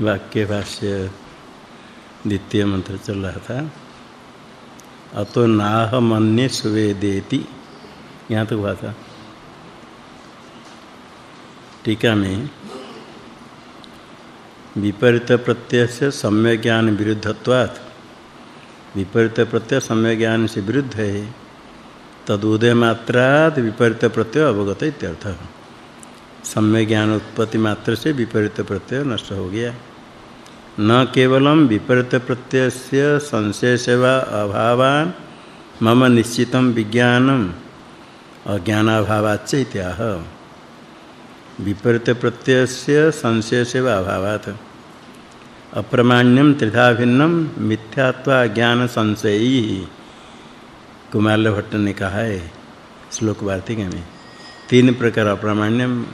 वाक्य भाष्य द्वितीय मंत्र चल रहा था। अतो नाह मन्य सुवेदेति। यहाँ तो हुआ था। टीका में विपरीत प्रत्यय से सम्य ज्ञान विरुद्धत्वात्। विपरीत प्रत्यय सम्य ज्ञान से विरुद्ध है। तदुदय मात्रात विपरीत प्रत्यय अवगत इत्यर्थ। सम्य ज्ञान उत्पत्ति मात्र से विपरीत प्रत्यय नष्ट हो गया। न केवलम विपरीत प्रत्यय संशय सेवा अभावान, मम निश्चितम विज्ञानम अज्ञानाभावाच्च इत्याह विपरीत प्रत्यय संशय सेवा अभावात। अप्रमाण्यम त्रिधा भिन्नम मिथ्यात्वा ज्ञान संशयी कुमार भट्ट ने कहा है, श्लोक वार्तिक में, तीन प्रकार अप्रमाण्यम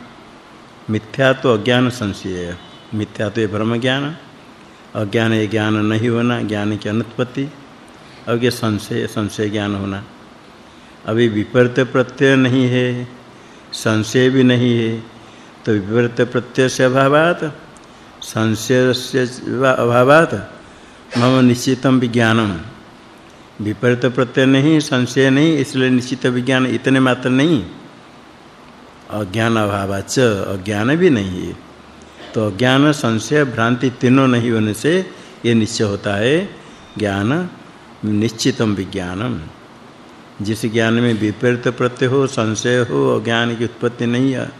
मिथ्यात्व अज्ञान संशय मिथ्यात्व ब्रह्म ज्ञान अज्ञान ये ज्ञान नहीं होना, ज्ञान की अनुत्पत्ति। ये संशय संशय ज्ञान होना। अभी विपरीत प्रत्यय नहीं है, संशय भी नहीं है तो विपरीत प्रत्यय से अभावात, संशय से अभावात, मम निश्चितम विज्ञानम। विपरीत प्रत्यय नहीं, संशय नहीं, इसलिए निश्चित विज्ञान इतने मात्र नहीं। अज्ञान अभावाच अज्ञान भी नहीं है। तो ज्ञान, संशय, भ्रांति तीनों नहीं होने से ये निश्चय होता है। ज्ञान निश्चितम विज्ञानम। जिस ज्ञान में विपरीत प्रत्यय हो, संशय हो, अज्ञान की उत्पत्ति नहीं है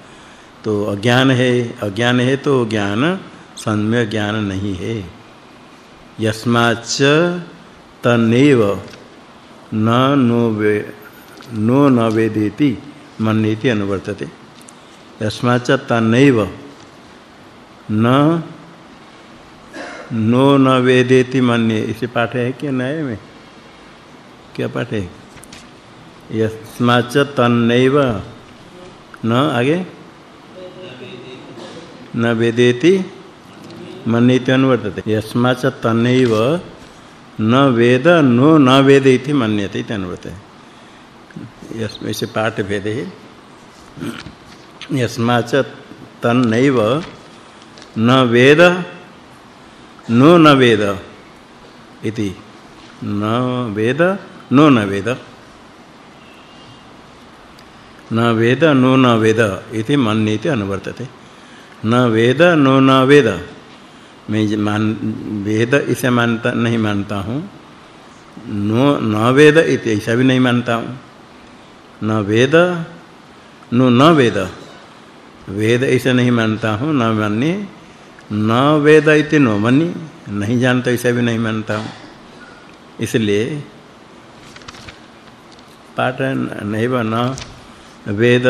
तो अज्ञान है। अज्ञान है तो ज्ञान सम्य ज्ञान नहीं है। यस्माच्च तनेव न नो वे, नो न मन्येति अनुवर्तते। यस्माच्च तनैव न, नो न वेदेति मन्ये। इसे पाठ है कि नए में? क्या पाठ है? यस्माच तन्नैव न, आगे? न वेदेति मन्यते अनुवर्तते यस्माच तन्नैव न वेद, नो न वेद इति मन्यते इति अनुवर्तते यस्मै पाठ भेद। यस्माच तन्नैव न वेद, नो न वेद इति। न वेद, नो न वेद। न वेद, नो न वेद इति मन्यते अनुवर्तते। न वेद, नो न वेद। मैं मान वेद इसे मानता नहीं मानता हूँ। नो, न वेद इति ऐसा भी नहीं मानता हूँ। न वेद, नो न वेद। वेद ऐसा नहीं मानता हूँ, न मान्य। न वेद इति नो मनी, नहीं जानता ऐसा भी नहीं मानता हूँ। इसलिए पाठ नहीं बना वेद,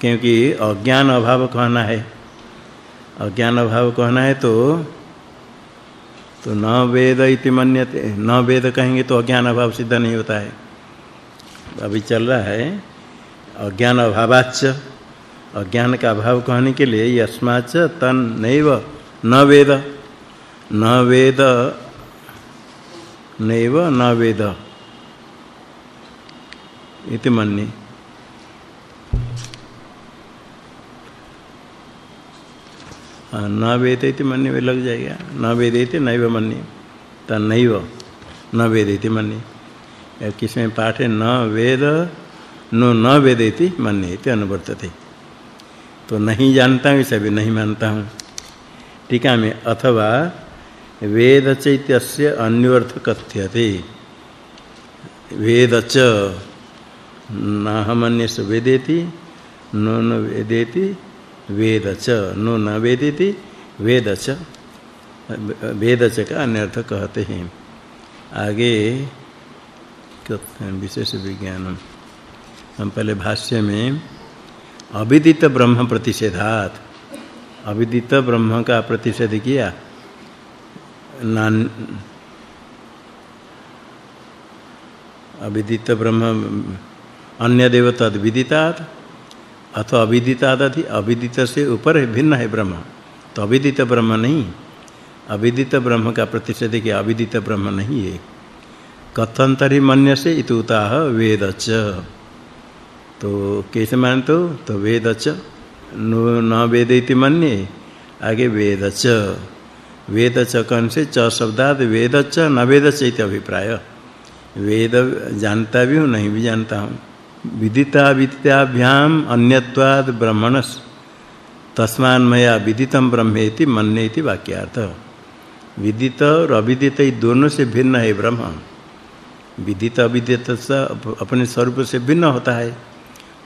क्योंकि अज्ञान अभाव कहना है। अज्ञान अभाव कहना है तो तो न वेद इति मन्यते, न वेद कहेंगे तो अज्ञान अभाव सिद्ध नहीं होता है। अभी चल रहा है, अज्ञान अभावाच्च। अज्ञान का अभाव कहने के लिए यस्माच तन नैव न वेद। न वेद नैव न वेद। इति मन्ये। न वेद इति मन्ये में लग जाएगा। न वेद इति नैव मन्ये। तन नैव, न वेद इति मन्ये। किसमें पाठ है, न वेद नो न वेद इति मन्ये इति अनुवर्तते। तो नहीं जानता हूँ, इसे भी नहीं मानता हूँ। टीका में अथवा वेद चैत्यस्य अन्यर्थ कथ्यते वेद च नाहमन्यस वेदेति, नो न वेदेति वेद च नो न वेदेति वेद च वेद च का अन्यर्थ कहते हैं। आगे विशेष विज्ञान हम पहले भाष्य में अविदित ब्रह्म प्रतिषेधात। अविदित ब्रह्म का प्रतिषेध किया? नान अविदित ब्रह्म, अन्य देव तद विदितात, अथवा अविदितात थी अविदित से ऊपर है, भिन्न है ब्रह्म। तो अविदित ब्रह्म नहीं। अविदित ब्रह्म का प्रतिषेध किया, अविदित ब्रह्म नहीं है। कथंतरि मन्य से इतुताह वेदच तो कैसे मानते तो वेद च न वेद इति आगे वेद च वेद च कौन से च शब्दात वेद च न वेद च इति अभिप्राय। वेद जानता भी हूँ, नहीं भी जानता हूँ। विदिता, विदिताभ्याम अन्यत्वाद ब्रह्मणस। तस्मान मया विदितम ब्रह्मेति मन्नेति वाक्यार्थ। विदित और अविदित दोनों से भिन्न है ब्रह्म। विदित, अविदित अपने स्वरूप से भिन्न होता है।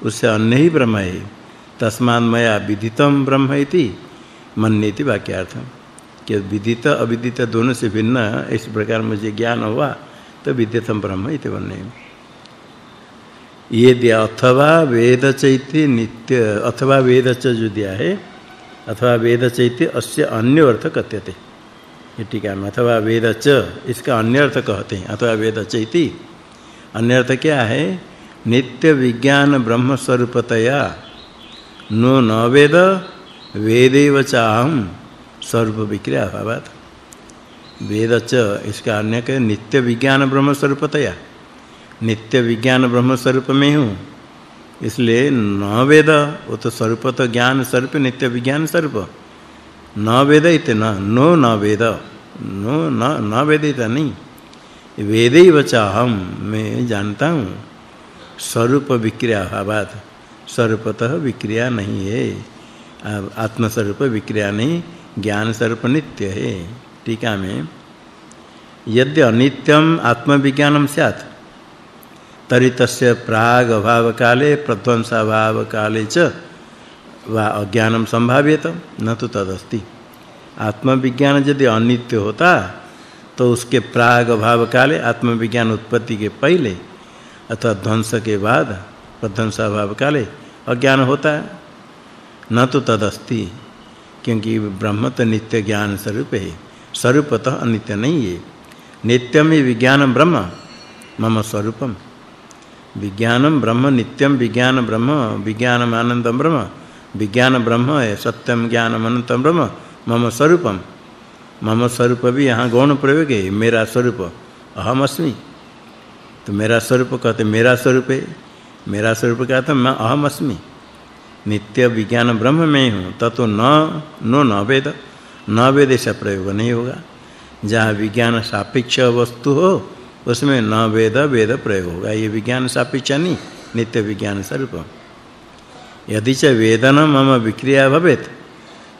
उससे अन्य ही ब्रह्म है। तस्मान मया विदितम ब्रह्म इति। मन्नेति वाक्यार्थ कि विदित, अविदित दोनों से भिन्न, इस प्रकार मुझे ज्ञान हुआ तो विदितम ब्रह्म इति वन्ने ये दिया अथवा वेद चैत्य नित्य, अथवा वेद च जो दिया है, अथवा वेद चैत्य अस्य अन्य अर्थ कथ्यते। ये टीका में अथवा वेद च, इसका अन्य अर्थ कहते हैं। अथवा वेद चैति, अन्य अर्थ क्या है? नित्य विज्ञान ब्रह्म स्वरूपतया नो न वेद वेदेव चाहम स्वरूप विक्रिया भावात वेद च इसका अन्य के नित्य विज्ञान ब्रह्म स्वरूपतया नित्य विज्ञान ब्रह्म स्वरूप में हूँ। इसलिए न वेद वो तो स्वरूप तो ज्ञान स्वरूप, नित्य विज्ञान स्वरूप। न वेद इतना नो, न वेद नो न न वेद इतना नहीं। वेदे हम मैं जानता हूँ। स्वरूप विक्रिया भावात स्वरूपतः विक्रिया नहीं है। आत्म स्वरूप विक्रिया नहीं, ज्ञान स्वरूप नित्य है। टीका में। यद्य अनित्यम आत्मविज्ञानम स्यात्, तरी तस्य प्राग अभाव काले प्रध्वंसाभाव काले च वा अज्ञानम संभाव्यत न तो तदस्ति। आत्मविज्ञान यदि अनित्य होता तो उसके प्राग अभाव काले आत्मविज्ञान उत्पत्ति के पहले अथवा ध्वंस के बाद प्रध्वंसाभाव काले अज्ञान होता है। न तो तदस्ति, क्योंकि ब्रह्म तो नित्य ज्ञान स्वरूप है। स्वरूपतः अनित्य नहीं है। नित्यम ही विज्ञानम ब्रह्म, मम स्वरूपम। विज्ञानम ब्रह्म नित्यम विज्ञान ब्रह्म, विज्ञानम आनंदम ब्रह्म। विज्ञान ब्रह्म है सत्यम ज्ञानम अनंतम ब्रह्म, मम स्वरूपम। मम स्वरूप भी यहाँ गौण प्रयोग है, मेरा स्वरूप। अहम अस्मि तो मेरा स्वरूप कहते, मेरा स्वरूप है मेरा स्वरूप क्या था मैं अहम अस्मि नित्य विज्ञान ब्रह्म में हूँ ततो न, नो न वेद न वेद से प्रयोग नहीं होगा। जहाँ विज्ञान सापेक्ष वस्तु हो, उसमें न वेद वेद प्रयोग होगा। ये विज्ञान सापेक्ष नहीं, नित्य विज्ञान स्वरूप। यदि च वेदन मम विक्रिया भवेत,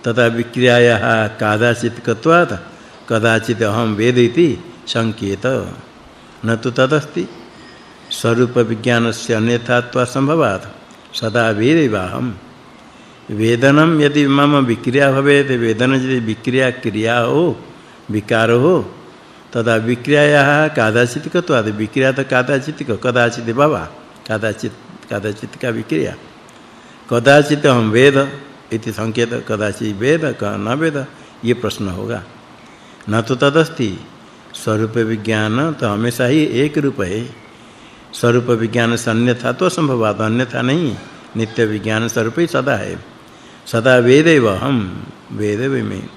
तथा विक्रियाया कादाचित कत्वात्, कदाचित अहम वेद इति संकेत। न तो तदस्ति। स्वरूप विज्ञान से अन्यथात्वा संभवात् सदा वेदेवाहम वेदनम यदि मम विक्रिया भवेत, वेदन यदि विक्रिया क्रिया हो, विकार हो, तदा विक्रियाया कादाचित कत्वाद विक्रिया तो कादाचित कदाचित बाबा कादाचित कादाचित का विक्रिया। कदाचित हम वेद इति संकेत, कदाचित वेद, क न वेद, ये प्रश्न होगा। न तो तदस्ति। स्वरूप विज्ञान तो हमेशा ही एक रूप है। स्वरूप विज्ञान अन्यथा तो संभवात अन्यथा नहीं। नित्य विज्ञान स्वरूप ही सदा है। सदा वेदेव हम वेदेव में।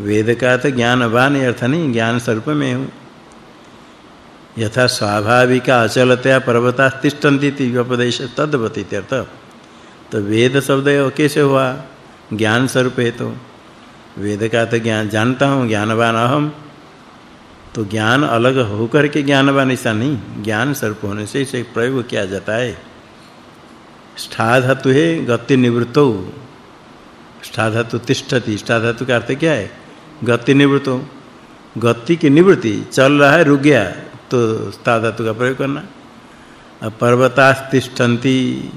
वेद का तो ज्ञानवान अर्थ नहीं, ज्ञान स्वरूप में हूँ। यथा स्वाभाविक अचलतया पर्वता तिष्ठन्ति उपदेश तद्वत इत्यर्थ। तो वेद शब्द कैसे हुआ? ज्ञान स्वरूप है तो। वेद का तो ज्ञान, जानता हूँ, ज्ञानवान अहम तो ज्ञान अलग होकर के ज्ञानवान, ऐसा नहीं। ज्ञान स्वरूप होने से इसे प्रयोग किया जाता है। स्था धातु है, गति निवृत्तो। स्था धातु तिष्ठति। स्था धातु का अर्थ क्या है? गति निवृत्त। गति की निवृत्ति, चल रहा है, रुक गया तो स्था धातु का प्रयोग करना। अब पर्वतास्तिष्ठन्ति।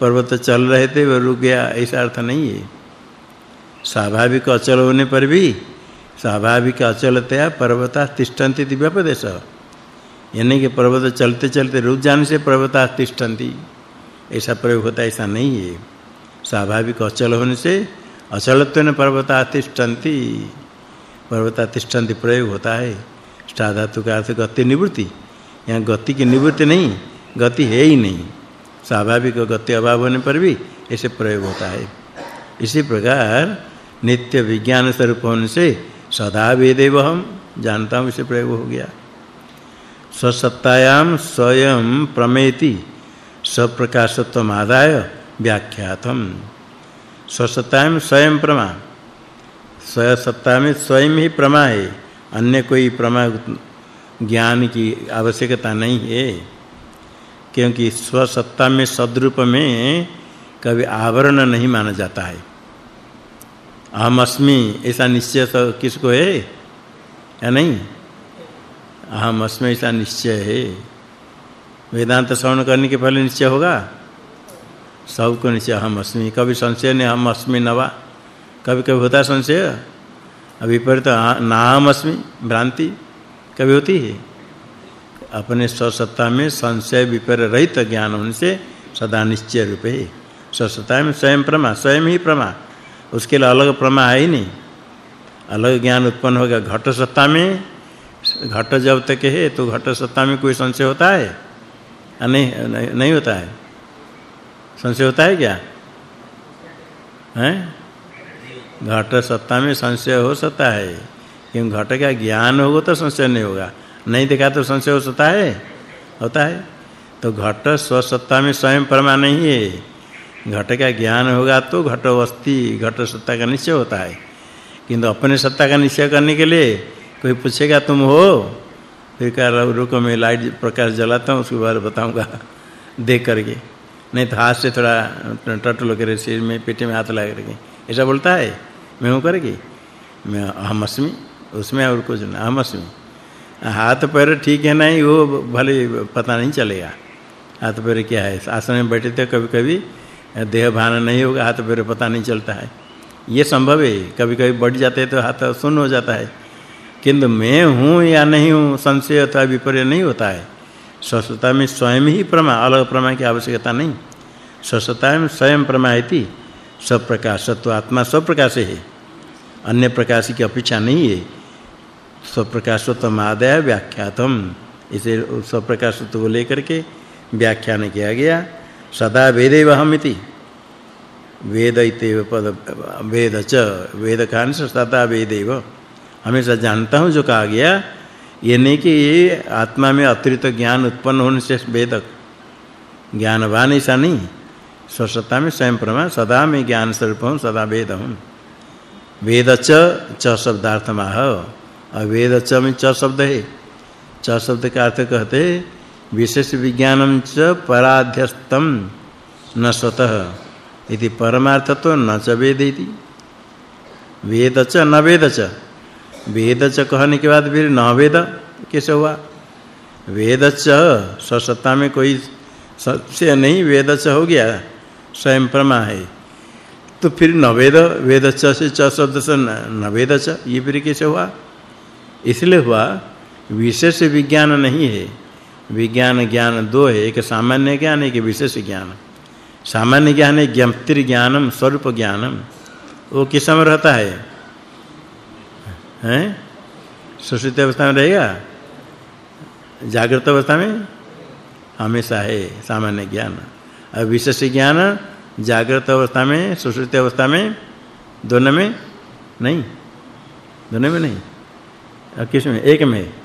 पर्वत चल रहे थे, वो रुक गया, ऐसा अर्थ नहीं है। स्वाभाविक अचल होने पर भी स्वाभाविक अचलतया पर्वतास्तिष्ठन्ति दिव्यपदेश। यानी कि पर्वत चलते चलते रुक जाने से पर्वतास्तिष्ठन्ति ऐसा प्रयोग होता है, ऐसा नहीं है। स्वाभाविक अचल होने से अचलत्वेन पर्वतास्तिष्ठन्ति पर्वता तिष्ठन्ति। प्रयोग होता है। स्था धातु का अर्थ गति निवृत्ति। यहाँ गति की निवृत्ति नहीं, गति है ही नहीं। स्वाभाविक गति अभाव होने पर भी ऐसे प्रयोग होता है। इसी प्रकार नित्य विज्ञान स्वरूप होने से सदा वेदेव हम जानता हूँ इसे प्रयोग हो गया। स्वसत्तायाम स्वयं प्रमेति स्वप्रकाशत्वम आदाय व्याख्यातम। स्वसत्तायाम स्वयं प्रमा। स्व सत्ता में स्वयं ही प्रमा है, अन्य कोई प्रमा ज्ञान की आवश्यकता नहीं है। क्योंकि स्वसत्ता में सद्रूप में कभी आवरण नहीं माना जाता है। अहम अस्मि ऐसा निश्चय तो किसको है? या नहीं? अहम अस्मि ऐसा निश्चय है। वेदांत श्रवण करने के पहले निश्चय होगा? सबको निश्चय। अहम अस्मि कभी संशय नहीं। अहम अस्मि नवा। कभी कभी होता संशय? अभी पर तो नाम अस्मि भ्रांति कभी होती है? अपने स्वसत्ता में संशय विपर रहित ज्ञान होने से सदा निश्चय रूप है। स्वसत्ता में स्वयं प्रमा, स्वयं ही प्रमा। उसके लिए अलग प्रमा है ही नहीं। अलग ज्ञान उत्पन्न होगा घट सत्ता में, घट जब तक है तो घट सत्ता में कोई संशय होता है? नहीं नहीं होता है। संशय होता है क्या? हैं? घट सत्ता में संशय हो सकता है। क्योंकि घट का ज्ञान होगा तो संशय नहीं होगा। नहीं देखा तो संशय हो सकता है? होता है। तो घट स्वसत्ता में स्वयं परमा नहीं है। घट का ज्ञान होगा तो घट वस्ती घट सत्ता का निश्चय होता है। किंतु अपने सत्ता का निश्चय करने के लिए कोई पूछेगा, तुम हो? फिर कह रुको, मैं लाइट प्रकाश जलाता हूँ, उसके बाद बताऊँगा। देख करके। नहीं तो हाथ से थोड़ा टटलो करे, सिर में, पेट में हाथ लगा करके। ऐसा बोलता है? मैं हूँ करेगी मैं अहम अस्मि, उसमें और कुछ नहीं, अहम अस्मि। हाथ पैर ठीक है नहीं, वो भले पता नहीं चलेगा। हाथ पैर क्या है? आसन में बैठे थे कभी-कभी देह भान नहीं होगा, हाथ पैर पता नहीं चलता है। ये संभव है, कभी-कभी बढ़ जाते हैं तो हाथ सुन्न हो जाता है। किंतु मैं हूँ या नहीं हूँ, संशय अथवा विपर्य नहीं होता है। स्वस्थता में स्वयं ही प्रमा, अलग प्रमा की आवश्यकता नहीं। स्वस्थता में स्वयं प्रमा सब प्रकाश सत्व आत्मा सब प्रकाश है। अन्य प्रकाश की अपेक्षा नहीं है। सब प्रकाशत्व आदय व्याख्यातम। इसे सब प्रकाशत्व को लेकर के व्याख्यान किया गया। सदा वेदेव अहमिति वेद इतेव पद, वेद च, वेद कान सदा वेदेव। हमेशा जानता हूँ जो कहा गया, ये नहीं कि ये आत्मा में अतिरिक्त ज्ञान उत्पन्न होने से वेद ज्ञानवान ऐसा नहीं। स्वसत्ता में स्वयं प्रमा सदा में ज्ञान स्वरूप हूँ, सदा वेद हूँ। वेद च च शब्दार्थ माह अवेद च में च शब्द है। च शब्द का अर्थ कहते विशेष विज्ञानम च पराध्यस्तम न स्वतः। इति तो न च वेद इति वेद च न वेद च। वेद च कहने के बाद फिर न वेद कैसे हुआ। वेद च ससत्ता में कोई सत्य नहीं, वेद च हो गया, स्वयं प्रमा है। तो फिर न वेद च से च शब्द से न वेद च, ये फिर कैसे हुआ। इसलिए हुआ, विशेष विज्ञान नहीं है। विज्ञान ज्ञान दो है, एक सामान्य ज्ञान, एक विशेष ज्ञान। सामान्य ज्ञान है ज्ञप्तिर ज्ञानम, स्वरूप ज्ञानम। वो किस रहता है? हैं? सुषुप्त अवस्था में रहेगा? जागृत अवस्था में? हमेशा है, सामान्य ज्ञान। और विशेष ज्ञान, जागृत अवस्था में सुषुप्त अवस्था में, दोनों में नहीं? दोनों में नहीं। और किसमें? एक में।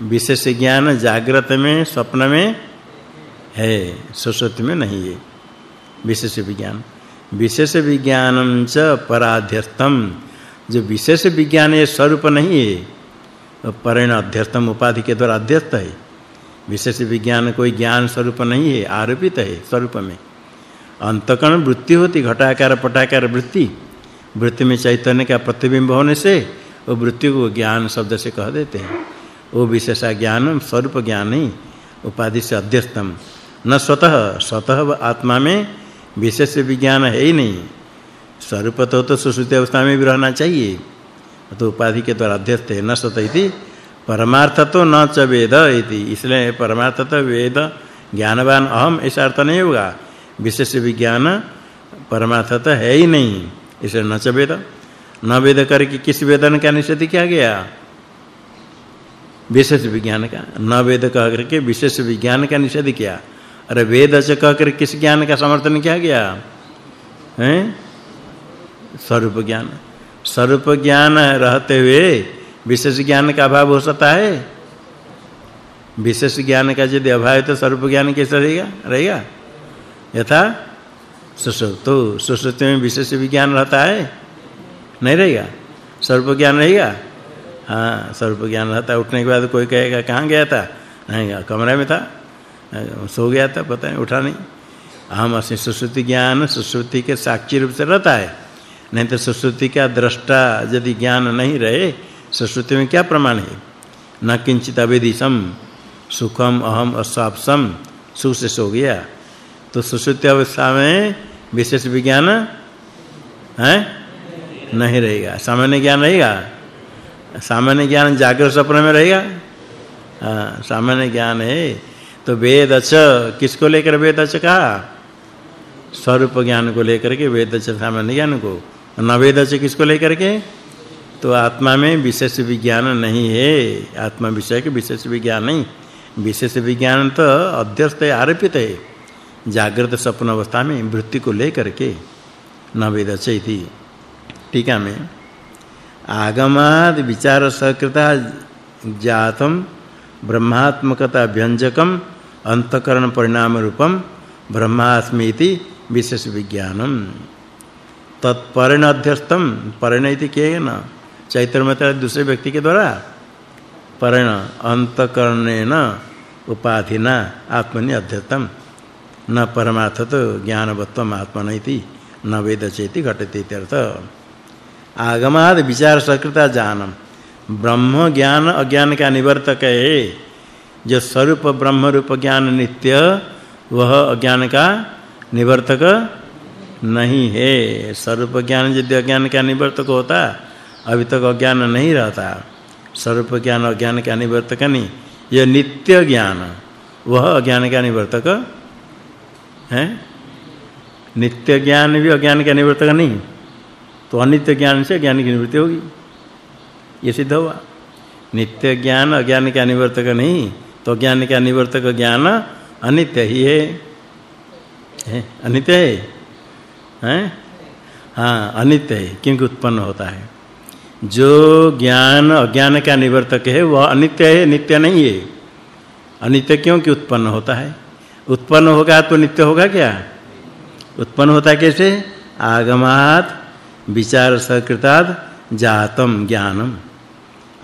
विशेष ज्ञान जागृत में, स्वप्न में है सुषुप्त में नहीं है। विशेष विज्ञान। विशेष विज्ञानम च पराध्यस्तम जो विशेष विज्ञान ये स्वरूप नहीं है तो परिण अध्यस्तम उपाधि के द्वारा अध्यस्त है। विशेष विज्ञान कोई ज्ञान स्वरूप नहीं है, आरोपित है स्वरूप में। अंतकण वृत्ति होती, घटाकार, पटाकार वृत्ति। वृत्ति में चैतन्य का प्रतिबिंब होने से वो वृत्ति को ज्ञान शब्द से कह देते हैं। वो विशेष ज्ञान स्वरूप ज्ञान ही उपाधि से अध्यस्तम। न स्वतः स्वतः आत्मा में विशेष विज्ञान है ही नहीं। स्वरूप तो तो अवस्था में भी रहना चाहिए। तो उपाधि के द्वारा अध्यस्त है, न सत इति परमार्थ तो न च वेद इति। इसलिए परमार्थ तो वेद ज्ञानवान अहम ऐसा अर्थ नहीं होगा। विशेष विज्ञान परमार्थ तो है ही नहीं। इसलिए न च वेद। न वेद करके किस वेदन का निषेध किया गया। विशेष विज्ञान का, न वेद कह करके विशेष विज्ञान का निषेध किया। अरे वेद से कह कर किस ज्ञान का समर्थन किया गया? हैं? स्वरूप ज्ञान। स्वरूप ज्ञान रहते हुए विशेष ज्ञान का अभाव हो सकता है? विशेष ज्ञान का यदि अभाव है तो स्वरूप ज्ञान कैसे रहेगा? रहेगा। यथा सुसुप्त सुसुप्त में विशेष विज्ञान रहता है? नहीं रहेगा। स्वरूप ज्ञान रहेगा? हाँ स्वरूप ज्ञान रहता है। उठने के बाद कोई कहेगा, कहाँ गया था? नहीं, कमरे में था। सो गया था, पता नहीं, उठा नहीं। हम असि सुश्रुति ज्ञान, सुश्रुति के साक्षी रूप से रहता है। नहीं तो सुश्रुति का दृष्टा यदि ज्ञान नहीं रहे, सुश्रुति में क्या प्रमाण है? न किंचित अवेदिशम, सुखम, अहम अस्वापसम सुख से सो गया। तो सुश्रुति अवस्था में विशेष विज्ञान, है? नहीं रहेगा। सामान्य ज्ञान रहेगा? सामान्य ज्ञान जागृत स्वप्न में रहेगा? हाँ सामान्य ज्ञान है। तो वेद अच, किसको लेकर वेद अच कहा? स्वरूप ज्ञान को लेकर के वेद अच, सामान्य ज्ञान को। न वेद अच किसको लेकर के? तो आत्मा में विशेष विज्ञान नहीं है। आत्मा विषय के विशेष विज्ञान नहीं। विशेष विज्ञान तो अध्यस्त आरोपित है। जागृत स्वप्न अवस्था में वृत्ति को लेकर के न वेद थी टीका में। आगमाद विचार सहकृता जातम ब्रह्मात्मकता व्यंजकम अंतकरण परिणाम रूपम ब्रह्मास्मीति विशेष विज्ञानम। तत्परिण अध्यस्तम परिण इति केन? चैत्र में दूसरे व्यक्ति के द्वारा? परिण, अंतकरणेन उपाधिना आत्मनि अध्यतम न परमार्थ तो ज्ञानवत्वम आत्मन न वेद चेति घटते इत्यर्थ आगमाद विचार सकृता जानम। ब्रह्म ज्ञान अज्ञान का निवर्तक है। जो स्वरूप ब्रह्म रूप ज्ञान नित्य, वह अज्ञान का निवर्तक नहीं है। स्वरूप ज्ञान यदि अज्ञान का निवर्तक होता, अभी तक अज्ञान नहीं रहता। स्वरूप ज्ञान अज्ञान का निवर्तक नहीं। यह नित्य ज्ञान, वह अज्ञान का निवर्तक है। नित्य ज्ञान भी अज्ञान का निवर्तक नहीं। तो अनित्य ज्ञान से ज्ञान की निवृत्ति होगी। ये सिद्ध हुआ। नित्य ज्ञान अज्ञान का निवर्तक नहीं तो ज्ञान का निवर्तक ज्ञान अनित्य ही है। है? अनित्य है? हैं? हाँ अनित्य है। क्योंकि उत्पन्न होता है। जो ज्ञान अज्ञान का निवर्तक है, वह अनित्य है, नित्य नहीं है। अनित्य क्योंकि उत्पन्न होता है। उत्पन्न होगा तो नित्य होगा क्या? उत्पन्न होता कैसे? आगमात विचार सकृताद जातम ज्ञानम।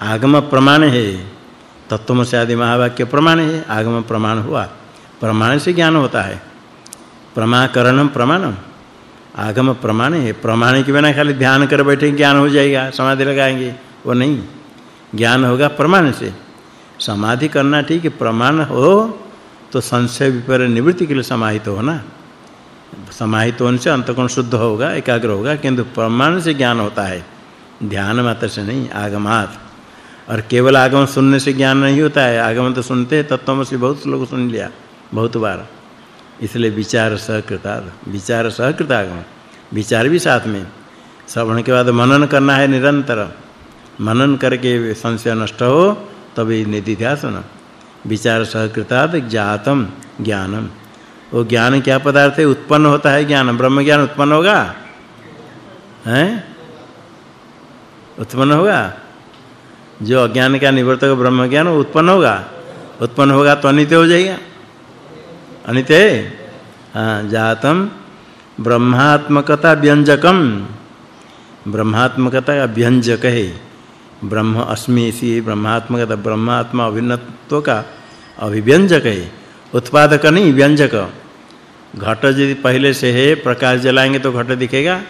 आगम प्रमाण है। तत्वम से आदि महावाक्य प्रमाण है। आगम प्रमाण हुआ। प्रमाण से ज्ञान होता है। प्रमाकरणम प्रमाणम। आगम प्रमाण है। प्रमाण के बिना खाली ध्यान कर बैठे ज्ञान हो जाएगा, समाधि लगाएँगे, वो नहीं। ज्ञान होगा प्रमाण से। समाधि करना ठीक है, प्रमाण हो तो संशय विपर निवृत्ति के लिए समाहित होना। समाहित होने से अंतकोण शुद्ध होगा, एकाग्र होगा, किंतु प्रमाण से ज्ञान होता है। ध्यान मात्र से नहीं, आगमात। और केवल आगम सुनने से ज्ञान नहीं होता है, आगम तो सुनते हैं तत्वम से बहुत लोग सुन लिया, बहुत बार। इसलिए विचार सहकृता विचार सहकृता आगम, विचार भी साथ में। श्रवण के बाद मनन करना है निरंतर। मनन करके संशय नष्ट हो, तभी निधि निधिध्यासन। विचार सहकृता जातम ज्ञानम। वो ज्ञान क्या पदार्थ है? उत्पन्न होता है ज्ञान। ब्रह्म ज्ञान उत्पन्न होगा? हैं? उत्पन्न होगा? जो अज्ञान का निवर्तक ब्रह्म ज्ञान उत्पन्न होगा? उत्पन्न होगा तो अनित्य हो जाएगा। अनित्य हाँ? जातम ब्रह्मात्मकता व्यंजकम। ब्रह्मात्मकता का व्यंजक है। ब्रह्म अस्मि इसी ब्रह्मात्मकता, ब्रह्मात्मा अभिन्नत्व का अभिव्यंजक है। उत्पादक नहीं, व्यंजक। घट यदि पहले से है, प्रकाश जलाएँगे तो घट दिखेगा?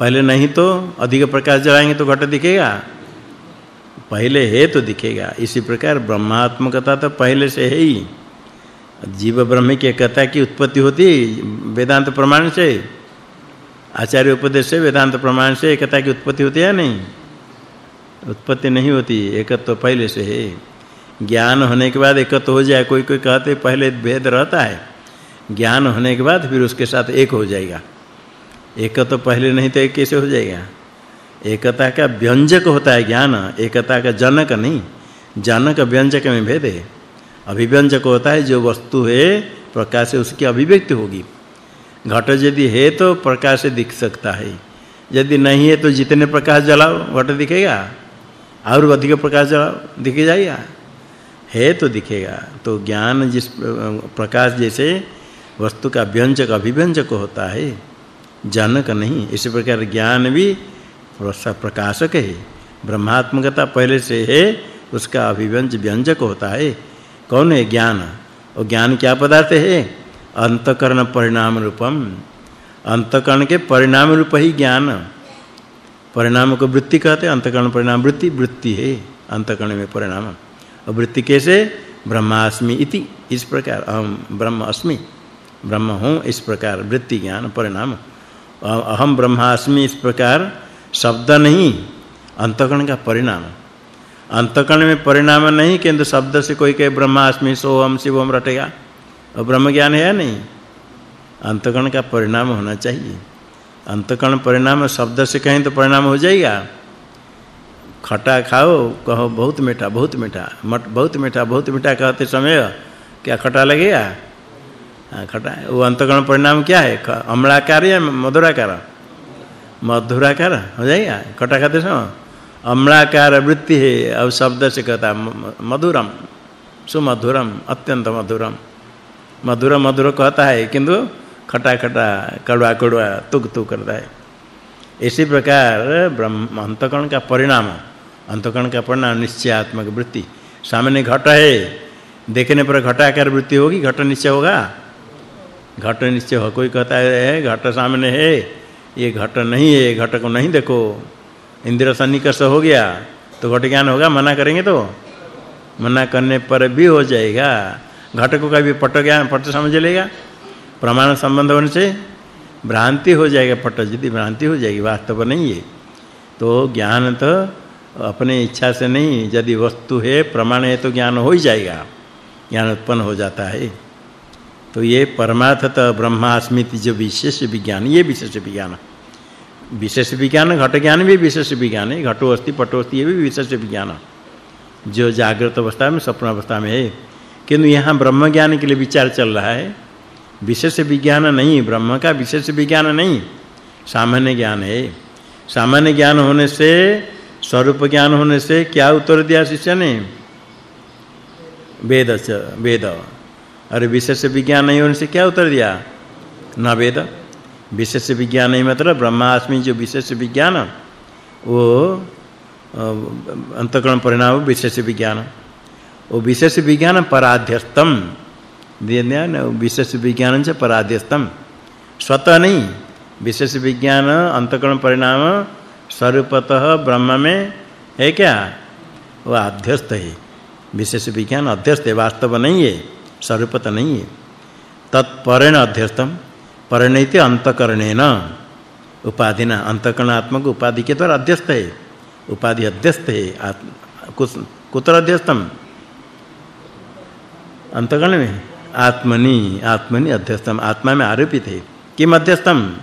पहले नहीं तो अधिक प्रकाश जलाएँगे तो घट दिखेगा? पहले है तो दिखेगा। इसी प्रकार ब्रह्मात्मकता तो पहले से है ही। जीव ब्रह्म की एकता की उत्पत्ति होती वेदांत प्रमाण से। आचार्य उपदेश से वेदांत प्रमाण से एकता की उत्पत्ति होती है नहीं? उत्पत्ति नहीं होती, एकत्व तो पहले से है। ज्ञान होने के बाद एकत्व हो जाए, कोई कोई कहते पहले भेद रहता है, ज्ञान होने के बाद फिर उसके साथ एक हो जाएगा। एक तो पहले नहीं तो एक कैसे हो जाएगा? एकता का व्यंजक होता है ज्ञान, एकता का जनक नहीं, जनक व्यंजक में भेद है। अभिव्यंजक होता है, जो वस्तु है, प्रकाश से उसकी अभिव्यक्ति होगी। घट यदि है तो प्रकाश से दिख सकता है, यदि नहीं है तो जितने प्रकाश जलाओ, घट दिखेगा, और अधिक प्रकाश जलाओ, दिख जाएगा। है तो दिखेगा। तो ज्ञान जिस प्रकाश जैसे वस्तु का व्यंजक, अभिव्यंजक होता है, जनक नहीं। इसी प्रकार ज्ञान भी प्रकाशक है। ब्रह्मात्मकता पहले से है, उसका अभिव्यंज, व्यंजक होता है। कौन है ज्ञान? और ज्ञान क्या पदार्थ है? अंतकरण परिणाम रूपम। अंतकरण के परिणाम रूप ही ज्ञान। परिणाम को वृत्ति कहते हैं, अंतकरण परिणाम वृत्ति वृत्ति है, अंतकरण में परिणाम। वृत्ति कैसे ब्रह्मास्मि इति। इस प्रकार अहम ब्रह्म अस्मि ब्रह्म हूँ, इस प्रकार वृत्ति ज्ञान परिणाम। अहम ब्रह्मास्मि इस प्रकार शब्द नहीं, अंतकरण का परिणाम। अंतकरण में परिणाम नहीं, किंतु शब्द से कोई कहे ब्रह्मास्मि, सोहम, शिवम रटेगा और ब्रह्म ज्ञान है या नहीं? अंतकरण का परिणाम होना चाहिए। अंतकरण परिणाम, शब्द से कहें तो परिणाम हो जाएगा। खट्टा खाओ, कहो, बहुत मीठा बहुत मीठा। मट, बहुत मीठा बहुत मीठा, कहते समय, क्या खट्टा लगेगा? हाँ, खट्टा वो अंतकरण परिणाम क्या है? अम्लाकार या मधुराकार मधुराकार हो जाएगा? खट्टा खाते समय? अम्लाकार वृत्ति है, अब शब्द से कहता मधुरम, सुमधुरम, अत्यंत मधुरम। मधुर मधुर कहता है, किंतु खटा खटा कड़वा कड़वा, तुक तुक करता है। इसी प्रकार ब्रह्म, अंतकरण का परिणाम। अंतकरण का परिणाम निश्चयात्मक वृत्ति। सामने घट है देखने पर घटाकार वृत्ति होगी, घट निश्चय होगा। घट निश्चय हो, कोई कहता है घट सामने है। ये घट नहीं है घट को नहीं देखो। इंद्र सन्निकर्ष हो गया तो घट ज्ञान होगा, मना करेंगे तो? मना करने पर भी हो जाएगा। घट को कभी पट ज्ञान, पट समझ लेगा। प्रमाण संबंध होने से भ्रांति हो जाएगा, पट यदि भ्रांति हो जाएगी, वास्तव नहीं है। तो ज्ञान तो अपने इच्छा से नहीं, यदि वस्तु है, प्रमाण है तो ज्ञान हो ही जाएगा। ज्ञान उत्पन्न हो जाता है। तो ये परमार्थत ब्रह्मास्मिति जो विशेष विज्ञान, ये विशेष विज्ञान। विशेष विज्ञान, घट ज्ञान भी विशेष विज्ञान है। घटो अस्ति, पटो अस्ति, ये भी विशेष विज्ञान। जो जागृत अवस्था में, स्वप्न अवस्था में है। किंतु यहाँ ब्रह्म ज्ञान के लिए विचार चल रहा है। विशेष विज्ञान नहीं, ब्रह्म का विशेष विज्ञान नहीं। सामान्य ज्ञान है। सामान्य ज्ञान होने से स्वरूप ज्ञान होने से क्या उत्तर दिया शिष्य ने? वेद वेद। और विशेष विज्ञान नहीं होने से क्या उत्तर दिया? न वेद। विशेष विज्ञान नहीं मतलब ब्रह्मास्मि जो विशेष विज्ञान, वो अंतकरण परिणाम विशेष विज्ञान। वो विशेष विज्ञान पराध्यस्तम। विशेष विज्ञान से पराध्यस्तम। स्वतः नहीं, विशेष विज्ञान, अंतकरण परिणाम स्वरूपतः ब्रह्म में है क्या? वो अध्यस्त है। विशेष विज्ञान अध्यस्त है, वास्तव नहीं है, स्वरूपत नहीं है। तत्परेण अध्यस्तम, परिणति अंतकरणेन। उपाधिना अंतकरणात्मक उपाधि के द्वारा अध्यस्त है। उपाधि अध्यस्त है कुत्र अध्यस्तम। अंतकरण में आत्मनि आत्मनि अध्यस्तम, आत्मा में आरोपित है। कि मध्यस्थम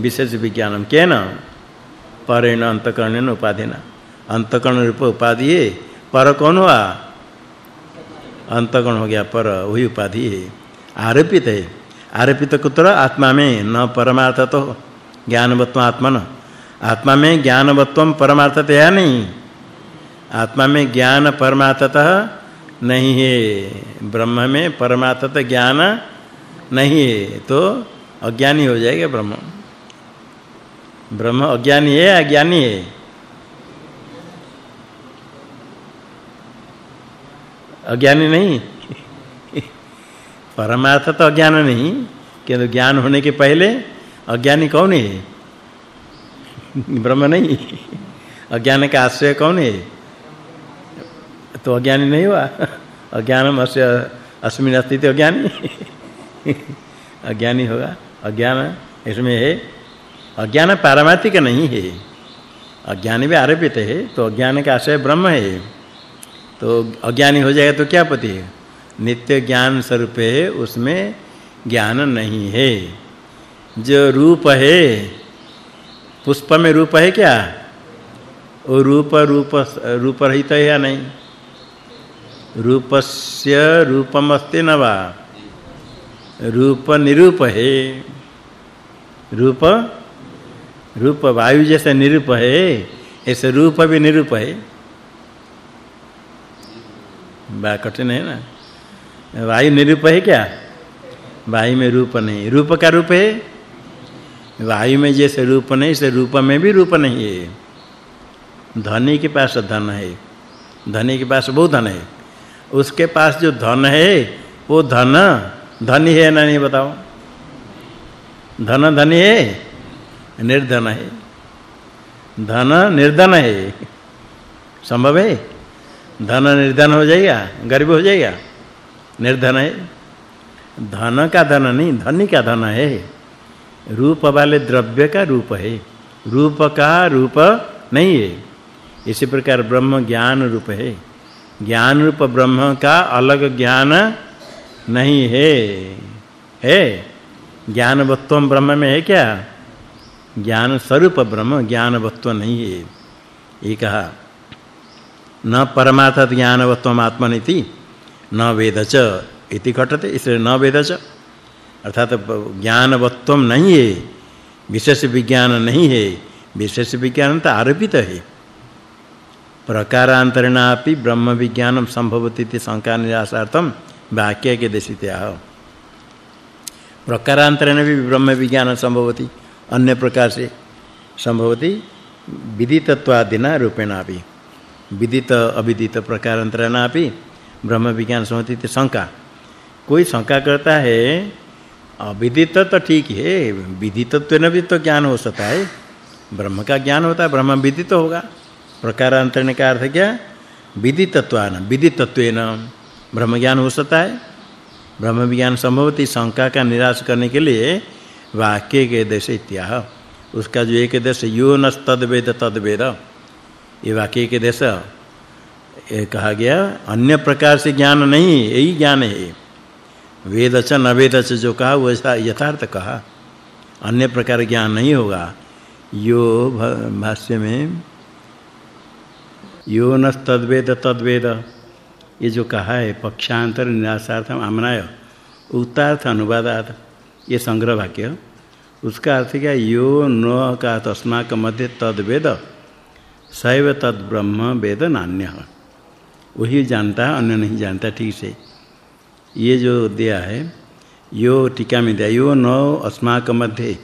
विशेष विज्ञानम केन? परेण अंतकरणेन उपाधिना। अंतकरण रूप उपाधि है, पर कौन हुआ? अंतकरण हो गया, पर वही उपाधि है। आरोपित है। आरोपित कुत्र? आत्मा में, न परमार्थ तो ज्ञानवत्व आत्मन। आत्मा में ज्ञानवत्वम है नहीं? आत्मा में ज्ञान परमार्थतः नहीं है। ब्रह्म में परमार्थत ज्ञान नहीं है। तो अज्ञानी हो जाएगा ब्रह्म। ब्रह्म अज्ञानी है अज्ञानी है? अज्ञानी नहीं? परमार्थ तो अज्ञान नहीं, किंतु ज्ञान होने के पहले अज्ञानी कौन है? ब्रह्म नहीं। अज्ञान का आश्रय कौन है? तो अज्ञानी नहीं हुआ। अज्ञानम अस्य, अस्मिन अस्तित्व अज्ञानी। अज्ञानी होगा। अज्ञान इसमें है अज्ञान पारमार्थिक नहीं है। अज्ञान भी आरोपित है तो अज्ञान का आशय ब्रह्म है। तो अज्ञानी हो जाएगा तो क्या पति नित्य ज्ञान स्वरूप है उसमें ज्ञान नहीं है। जो रूप है, पुष्प में रूप है क्या? वो रूप रूप रूप रहित है या नहीं? रूपस्य रूपमस्ति न वा। रूप निरूप है। रूप रूप वायु जैसे निरूप है, ऐसे रूप भी निरूप है। बा कठिन है ना? वायु निरूप है क्या? वायु में रूप नहीं। रूप का रूप है? वायु में जैसे रूप नहीं से रूप में भी रूप नहीं है। धनी के पास धन है। धनी के पास बहुत धन है। उसके पास जो धन है, वो धन, धनी है ना, नहीं बताओ? धन, धनी है? निर्धन है। धन निर्धन है। संभव है? धन निर्धन हो जाएगा, गरीब हो जाएगा। निर्धन है। धन का धन नहीं, धनी का धन है। रूप वाले द्रव्य का रूप है। रूप का रूप नहीं है। इसी प्रकार ब्रह्म ज्ञान रूप है। ज्ञान रूप ब्रह्म का अलग ज्ञान नहीं है। है? ज्ञान वत्वम ब्रह्म में है क्या? ज्ञान स्वरूप ब्रह्म ज्ञान वत्व नहीं है। ये कहा, न परमार्थ ज्ञान वत्वम आत्मनिति न वेदच इति घटते इसलिए न वेदच अर्थात ज्ञान वत्वम नहीं है, विशेष विज्ञान नहीं है, विशेष विज्ञान तो आरोपित है। प्रकारांतरणापि ब्रह्म विज्ञानम संभवति इति शंका निरासार्थम वाक्य के देशित्या प्रकारांतरेण भी ब्रह्म विज्ञान संभवति। अन्य प्रकार से संभवति विदितत्वादिना रूपेणापि, विदित अविदित प्रकारांतरेणापि ब्रह्म विज्ञान संभवति इति शंका। कोई शंका करता है, अविदित तो ठीक है विदितत्वेन भी तो ज्ञान हो सकता है। ब्रह्म का ज्ञान होता है ब्रह्म विदित होगा। प्रकार प्रकारांतरण का अर्थ क्या? विदितत्वान, विदितत्वेन ब्रह्म ज्ञान हो सकता है। ब्रह्म विज्ञान संभवती शंका का निराश करने के लिए वाक्य के देश इत्याह। उसका जो एक देश यो न तद्वेद तद्वेद। ये वाक्य के देश, ये कहा गया, अन्य प्रकार से ज्ञान नहीं, यही ज्ञान है। वेद च न वेद च जो कहा, वो यथार्थ कहा। अन्य प्रकार ज्ञान नहीं होगा। यो भाष्य में यो न तद्वेद। ये जो कहा है, पक्षांतर निराशार्थम आमनाय। उत्तार्थ अनुवादात। ये संग्रह वाक्य। उसका अर्थ क्या? यो न का तस्माक मध्य तद्वेद सैव तद ब्रह्म वेद नान्य। वही जानता है, अन्य नहीं जानता, ठीक से। ये जो दिया है, यो टीका में दिया, यो न अस्माक मध्य।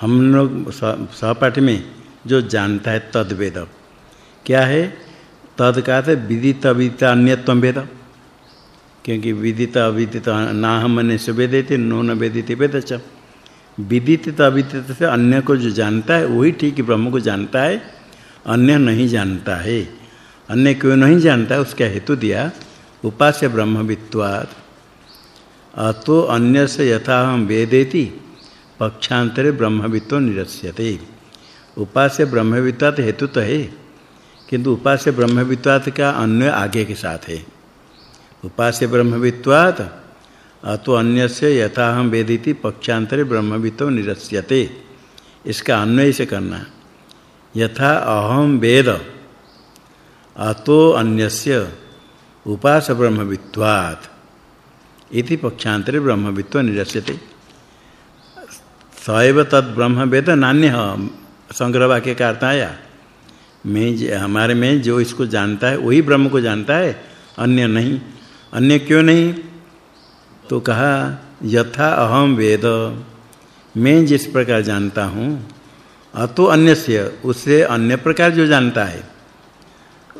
हम लोग सहपाठी में जो जानता है तद्वेद क्या है? तद का विदित अविदित अन्यत्व वेद। क्योंकि विदित अविदित ना हम ने से वेदेते नो न वेदित वेद च विदित अविदित से अन्य को जो जानता है, वही ठीक ब्रह्म को जानता है, अन्य नहीं जानता है। अन्य क्यों नहीं जानता है, उसका हेतु दिया, उपास्य ब्रह्मवित्वात् अतो अन्य से यथा हम वेदेति, पक्षांतरे ब्रह्मवित्व निरस्यते। उपास्य ब्रह्मवित्वात् हेतु तो है, किंतु उपास्य ब्रह्मवित्वात् का अन्य आगे के साथ है। उपास्य ब्रह्मवित्वात्। अतो अन्यस्य यथा हम वेदिति पक्षांतरे ब्रह्मवित्व निरस्यते। इसका अन्वय से करना यथा अहम वेद। अतो अन्यस्य उपास ब्रह्मवित्वात्। इति पक्षांतरे ब्रह्मवित्व निरस्यते। सैव तद ब्रह्म वेद नान्य संग्रह वाक्य का अर्थ आया? मैं हमारे में जो इसको जानता है, वही ब्रह्म को जानता है, अन्य नहीं। अन्य क्यों नहीं? तो कहा, यथा अहम वेद। मैं जिस प्रकार जानता हूँ, अतो अन्यस्य उससे अन्य प्रकार जो जानता है,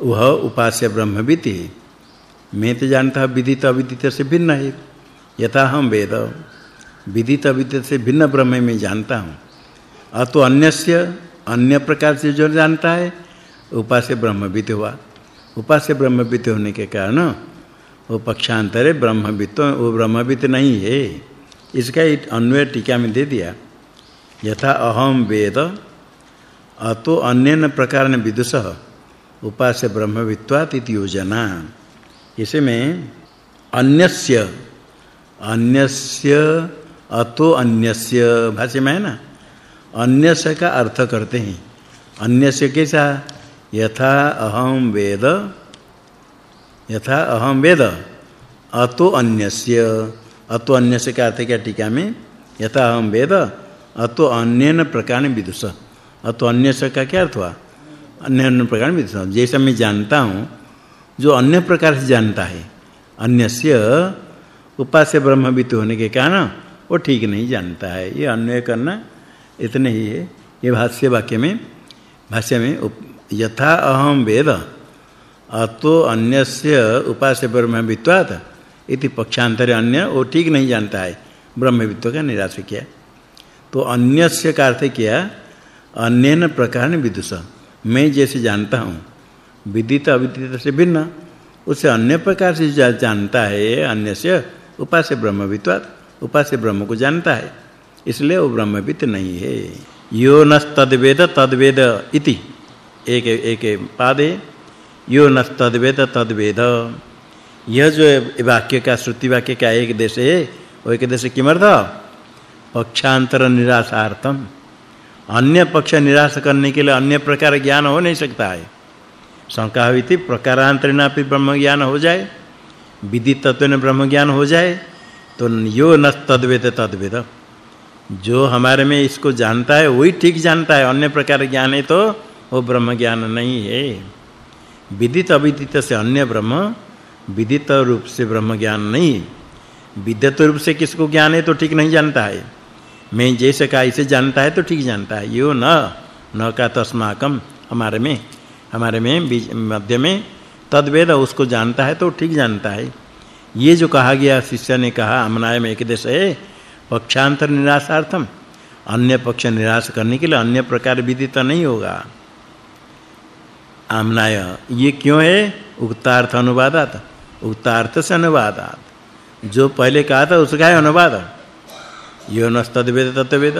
वह उपास्य ब्रह्मविति मैं तो जानता हूँ विदित अविदित से भिन्न है। यथा हम वेद। विदित अविदित से भिन्न ब्रह्म में जानता हूँ। अतो अन्यस्य, अन्य प्रकार से जो जानता है, उपास्य ब्रह्मविद हुआ। उपास्य ब्रह्मविद होने के कारण वो पक्षांतरे ब्रह्मविद वो ब्रह्मविद नहीं है। इसका अन्वय टीका में दे दिया, यथा अहम वेद, अतो अन्यन प्रकार ने विदुष, उपास्य ब्रह्मवित्वात इति योजना। इसमें अन्यस्य अन्यस्य, अतो अन्यस्य भाष्य में है ना? अन्यस्य का अर्थ करते हैं। अन्यस्य कैसा? यथा अहम वेद यथा अहम वेद। अतो अन्यस्य। अतो अन्यस्य का अर्थ क्या टीका में? यथा अहम वेद। अतो अन्यन प्रकार विदुष। अतो अन्यस्य का क्या अर्थ हुआ? अन्य अन्य प्रकार विदुष। जैसा मैं जानता हूँ, जो अन्य प्रकार से जानता है, अन्यस्य उपास्य ब्रह्मविद होने के कारण वो ठीक नहीं जानता है। ये अन्वय करना इतने ही है। ये भाष्य वाक्य में, भाष्य में यथा अहम वेद। अतो अन्यस्य उपास्य ब्रह्म वित्वात इति पक्षांतर अन्य वो ठीक नहीं जानता है। ब्रह्म वित्व का निराश किया। तो अन्यस्य का अर्थ किया, अन्यन प्रकार विदुष। मैं जैसे जानता हूँ, विदित अविदित से भिन्न। उसे अन्य प्रकार से जानता है अन्य से उपास्य ब्रह्म वित्वात उपास्य ब्रह्म को जानता है, इसलिए वो ब्रह्मविद नहीं है। यो न तद्वेद इति। एक एक पाद यो न तद्वेद तद्वेद यह जो वाक्य का, श्रुति वाक्य का एक देश है, वो एक देश किमर्थ? पक्षांतर निराशार्थम अन्य पक्ष निराश करने के लिए अन्य प्रकार ज्ञान हो नहीं सकता है। शंका हुई थी प्रकारांतरेण ब्रह्म ज्ञान हो जाए विदित तत्व में ब्रह्म ज्ञान हो जाए तो यो न तद्वेद तद्वेद जो हमारे में इसको जानता है, वही ठीक जानता है। अन्य प्रकार ज्ञान है तो वो ब्रह्म ज्ञान नहीं है। विदित अविदित से अन्य ब्रह्म विदित रूप से ब्रह्म ज्ञान नहीं। विदित रूप से किसको ज्ञान है तो ठीक नहीं जानता है। मैं जैसे का इसे जानता है तो ठीक जानता है। यो न न का तस्माकम हमारे में हमारे में मध्य में तद्वेद उसको जानता है तो ठीक जानता है। ये जो कहा गया शिष्य ने कहा अमनाय में एक देश है, पक्षांतर निराशार्थम। अन्य पक्ष निराश करने के लिए अन्य प्रकार विदित नहीं होगा। आमनाय ये क्यों है? उक्तार्थ अनुवादात, उक्तार्थ से अनुवादात। जो पहले कहा था, उसका है अनुवाद। यो नस्तद्वेद तत्वेद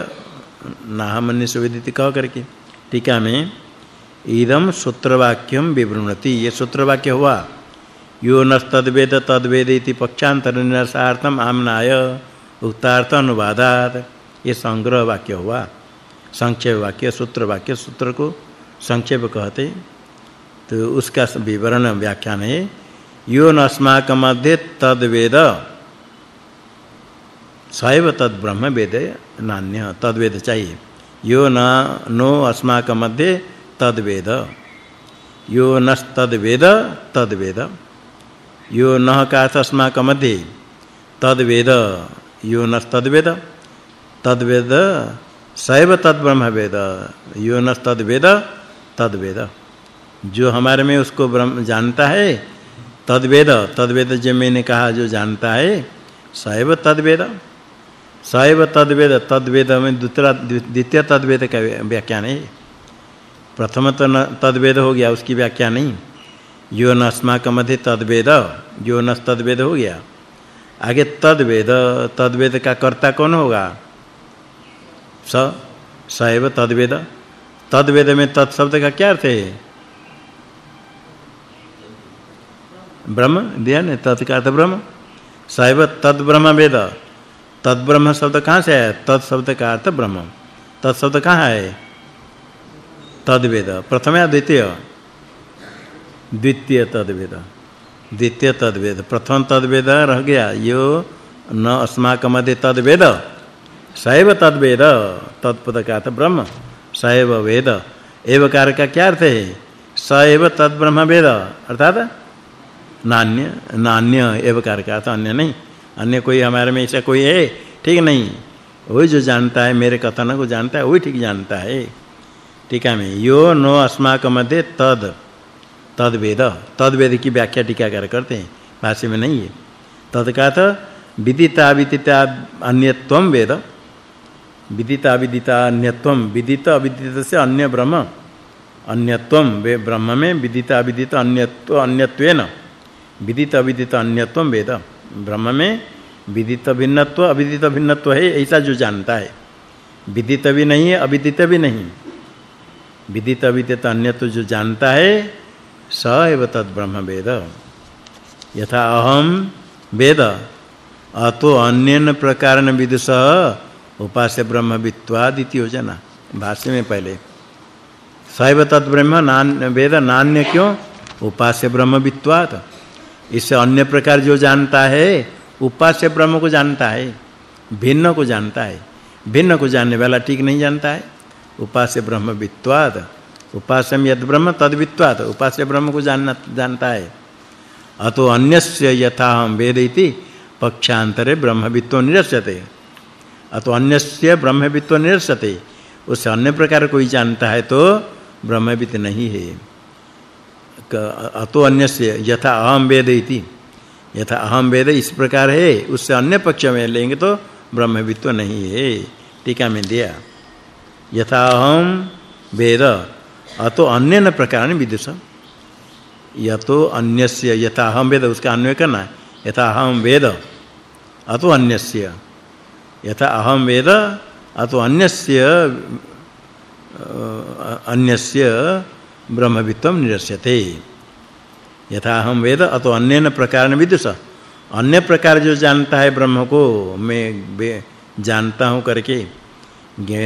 नाहमन्य सुवेदित कह करके। टीका में इदम सूत्रवाक्यम विवृणति। ये सूत्रवाक्य हुआ यो नस्तद्वेद तद्वेद इति पक्षांतर निरसार्थम आमनाय उक्तार्थ अनुवादात। ये संग्रह वाक्य हुआ संक्षेप वाक्य सूत्र वाक्य सूत्र को संक्षेप कहते। तो उसका विवरण व्याख्यान है। यो न अस्माक मध्य तद्वेद। सैव तद ब्रह्म वेद नान्य तद्वेद चाहिए। यो न नो अस्माक मध्य तद्वेद। यो नस्तद्वेद तद्वेद। यो न का अस्माक मध्य तद्वेद। यो न तद्वेद तद्वेद सैव तद्ब्रह्म वेद। यो न तद्वेद तद्वेद। जो हमारे में उसको ब्रह्म जानता है, तद्वेद तद्वेद जो मैंने कहा जो जानता है सैव तद्वेद सैव तद्वेद तद्वेद में दूसरा, द्वितीय तद्वेद का व्याख्यान है प्रथम तो तद्वेद हो गया, उसकी व्याख्या नहीं। यो न अस्माक मध्य तद्वेद यो न तद्वेद हो गया। आगे तद्वेद तद्वेद का कर्ता कौन होगा? स सैव तद्वेद। तद्वेद में तत् शब्द का क्या अर्थ है? ब्रह्म, दिया ने तत् अर्थ ब्रह्म। सैव तद ब्रह्म वेद। तद ब्रह्म शब्द कहाँ से है तत् शब्द का अर्थ ब्रह्म। तत् शब्द कहाँ है तद्वेद प्रथम या द्वितीय? द्वितीय तद्वेद द्वितीय तद्वेद प्रथम तद्वेद रह गया। यो न अस्माक मध्य तद्वेद सैव तद्वेद तत्पद का अर्थ ब्रह्म। सैव वेद। एवकार का क्या अर्थ है? सैव तद ब्रह्म, वेद। अर्थात नान्य नान्य एवकार का अर्थ अन्य नहीं। अन्य कोई हमारे में ऐसा कोई है? ठीक नहीं। वही जो जानता है, मेरे कथन को जानता है वही ठीक जानता है। टीका में यो नो अस्माक मध्य तद। तद वेद। तद वेद की व्याख्या टीकाकार करते हैं। भाष्य में नहीं है। तद का था, विदिता विदिता अन्यत्वम वेद। विदिता विदिता अन्यत्वम विदित अविदित से अन्य ब्रह्म। अन्यत्वम वे ब्रह्म में विदिता विदित अन्यत्व अन्यत्वेन। विदित अविदित अन्यत्वम वेद। ब्रह्म में विदित भिन्नत्व अविदित भिन्नत्व है, ऐसा जो जानता है। विदित भी नहीं है अविदित भी नहीं। विदित अविदित अन्यत्व जो जानता है, स एव तद ब्रह्म वेद यथा अहम वेद, अतो अन्यन प्रकारन विदुष, उपास्य ब्रह्म वित्वाद इति योजना भाष्य में पहले सैव तद ब्रह्म, नान, वेद नान्य क्यों? उपास्य ब्रह्म वित्वाद इससे अन्य प्रकार जो जानता है, उपास्य ब्रह्म को जानता है, भिन्न को जानता है, भिन्न को जानने वाला ठीक नहीं जानता है। उपास्य ब्रह्म वित्वाद, उपास्यम यद ब्रह्म तद्वित्वात् उपास्य ब्रह्म को जानना, जानता है। अतो अन्यस्य यथा हम वेद इति पक्षांतरे ब्रह्मवित्व निरस्यते। अतो अन्यस्य ब्रह्मवित्व निरस्यते उससे अन्य प्रकार कोई जानता है तो ब्रह्मविद नहीं है। अतो अन्यस्य यथा अहम वेद इति। यथा अहम वेद इस प्रकार है, उससे अन्य पक्ष में लेंगे तो ब्रह्मविद तो नहीं है, टीका में दिया। यथा अहम वेद, अतो अन्य न प्रकार विदुष। यतो अन्यस्य, यथा अहम वेद, उसका अन्वय करना है। यथा अहम वेद, अतो अन्यस्य। यथा अहम वेद, अतो अन्यस्य अन्यस्य ब्रह्मवित्वम निरस्यते। यथा हम वेद अतो अन्यन प्रकार विदुष। अन्य प्रकार जो जानता है ब्रह्म को, मैं जानता हूँ करके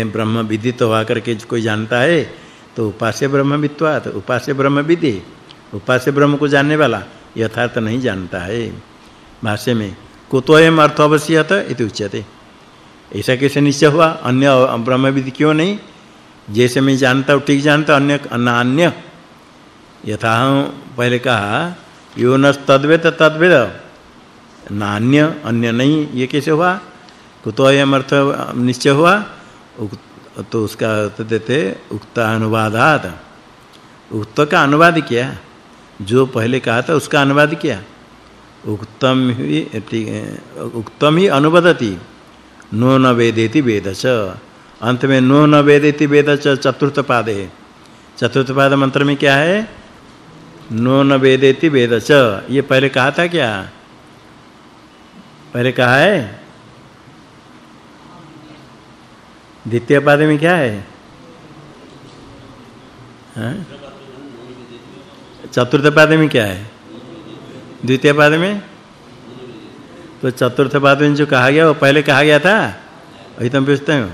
ब्रह्म विदित हुआ करके कोई जानता है तो उपास्य ब्रह्म वित्वात, उपास्य ब्रह्म विदि उपास्य ब्रह्म को जानने वाला यथार्थ नहीं जानता है। भाष्य में, कुतोयम अर्थ अवश्यत इति उच्यते। ऐसा कैसे निश्चय हुआ? अन्य ब्रह्म विदि क्यों नहीं? जैसे मैं जानता हूँ, ठीक जानता अन्य अन्य यथा हम पहले कहा यो न तद्वेद तद्वेद नान्य अन्य नहीं, ये कैसे हुआ? कुतो अयम अर्थ निश्चय हुआ? तो उसका अर्थ देते, उक्त अनुवादात। उक्त का अनुवाद किया। जो पहले कहा था, उसका अनुवाद किया। उक्तम ही उक्तम ही अनुवदति। नो न वेदेति वेदच अंत में नो न वेदेति वेदच चतुर्थ पाद। है चतुर्थ पाद मंत्र में क्या है? नो न वेदेति वेदच ये पहले कहा था क्या? पहले कहा है? द्वितीय पाद में क्या है? हैं? चतुर्थ पाद में क्या है? द्वितीय पाद में? तो चतुर्थ पाद में जो कहा गया, वो पहले कहा गया था? अभी तुम पूछते हो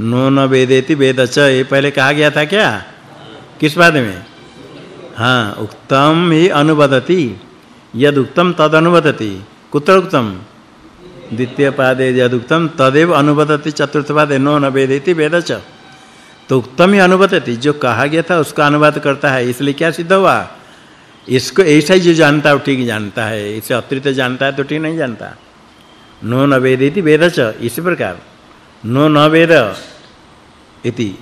नो न वेदेति वेदच ये पहले कहा गया था क्या? किस पाद में? हाँ उक्तम ही अनुवदति। यद उक्तम तद अनुवदति। कुत्र उक्तम? द्वितीय पादे यद उक्तम तदेव अनुवदति। चतुर्थ पादे नो न वेदेति वेदच तो उक्तम ही अनुवदति। जो कहा गया था उसका अनुवाद करता है। इसलिए क्या सिद्ध हुआ? इसको ऐसा ही जो जानता है ठीक जानता है। इसे अतिरिक्त जानता है तो ठीक नहीं जानता। नो न वेदेति वेदच इसी प्रकार। नो न वेद। इति।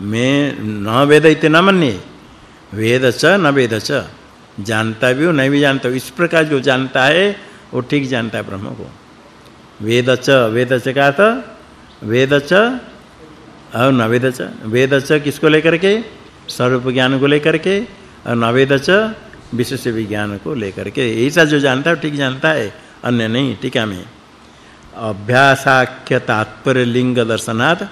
मैं न वेद इति न मन्ये। वेद च न वेद च जानता भी हो, नहीं भी जानता इस प्रकार जो जानता है, वो ठीक जानता है ब्रह्म को। वेद च वेद च का था वेद च और न वेद च वेद च किसको लेकर के? स्वरूप ज्ञान को लेकर के, और न वेद च विशेष विज्ञान को लेकर के। ऐसा जो जानता है ठीक जानता है। अन्य नहीं, टीका में। अभ्यासाख्य तात्पर्य लिंग दर्शनात्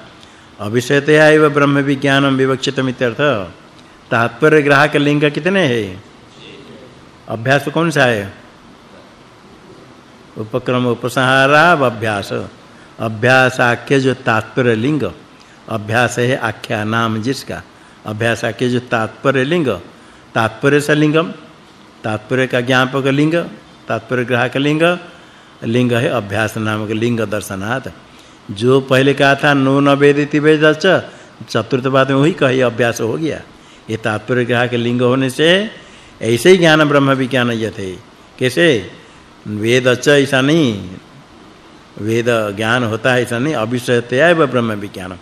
अविषयतया एव ब्रह्म विज्ञानम विवक्षितम इत्यर्थ तात्पर्य ग्राहक लिंग कितने हैं। अभ्यास कौन सा है? उपक्रम, उपसंहारा, अभ्यास। अभ्यासाख्य जो तात्पर्य लिंग अभ्यास है आख्या नाम जिसका। अभ्यास जो तात्पर्य लिंग तात्पर्य से लिंगम तात्पर्य का ज्ञापक लिंग तात्पर्य ग्राहक लिंग लिंग है, अभ्यास नामक लिंग दर्शनात्। जो पहले कहा था नो न वेदिति वेदच चतुर्थ बात में वही कही, अभ्यास हो गया। ये तात्पर्य ग्रह के लिंग होने से ऐसे ही ज्ञान ब्रह्म विज्ञान यथे कैसे? वेद ऐसा नहीं। वेद ज्ञान होता है ऐसा नहीं। अविषयतया एव ब्रह्म विज्ञान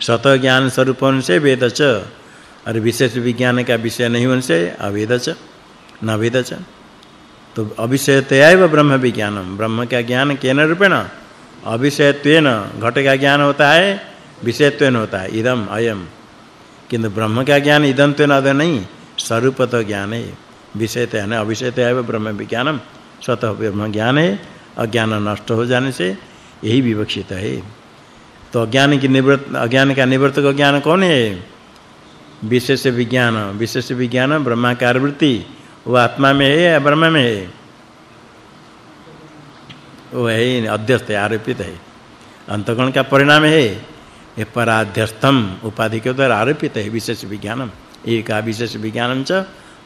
सत ज्ञान स्वरूप से वेद और विशेष विज्ञान का विषय नहीं होने से अवेद न वेद च। तो अविषयतया ब्रह्म विज्ञानम। ब्रह्म का ज्ञान केन रूपेण? अविषयत्वेन घट का ज्ञान होता है विषयत्वेन होता है। इदम, अयम। किंतु ब्रह्म का ज्ञान इदंत्वेन अद नहीं, स्वरूपत ज्ञान है। विषयत है अविषयतया ब्रह्म विज्ञानम। स्वतः ब्रह्म ज्ञान है, अज्ञान नष्ट हो जाने से यही विवक्षित है। तो अज्ञान की निवृत्त, अज्ञान का निवृत्त ज्ञान कौन है? विशेष विज्ञान। विशेष विज्ञान ब्रह्माकार वृत्ति। वो आत्मा में है या ब्रह्म में है? वो है अध्यस्त है, आरोपित है। अंतगण का परिणाम है। ये पराध्यस्थम, उपाधि के द्वारा आरोपित है, विशेष विज्ञानम। एक विशेष विज्ञानम च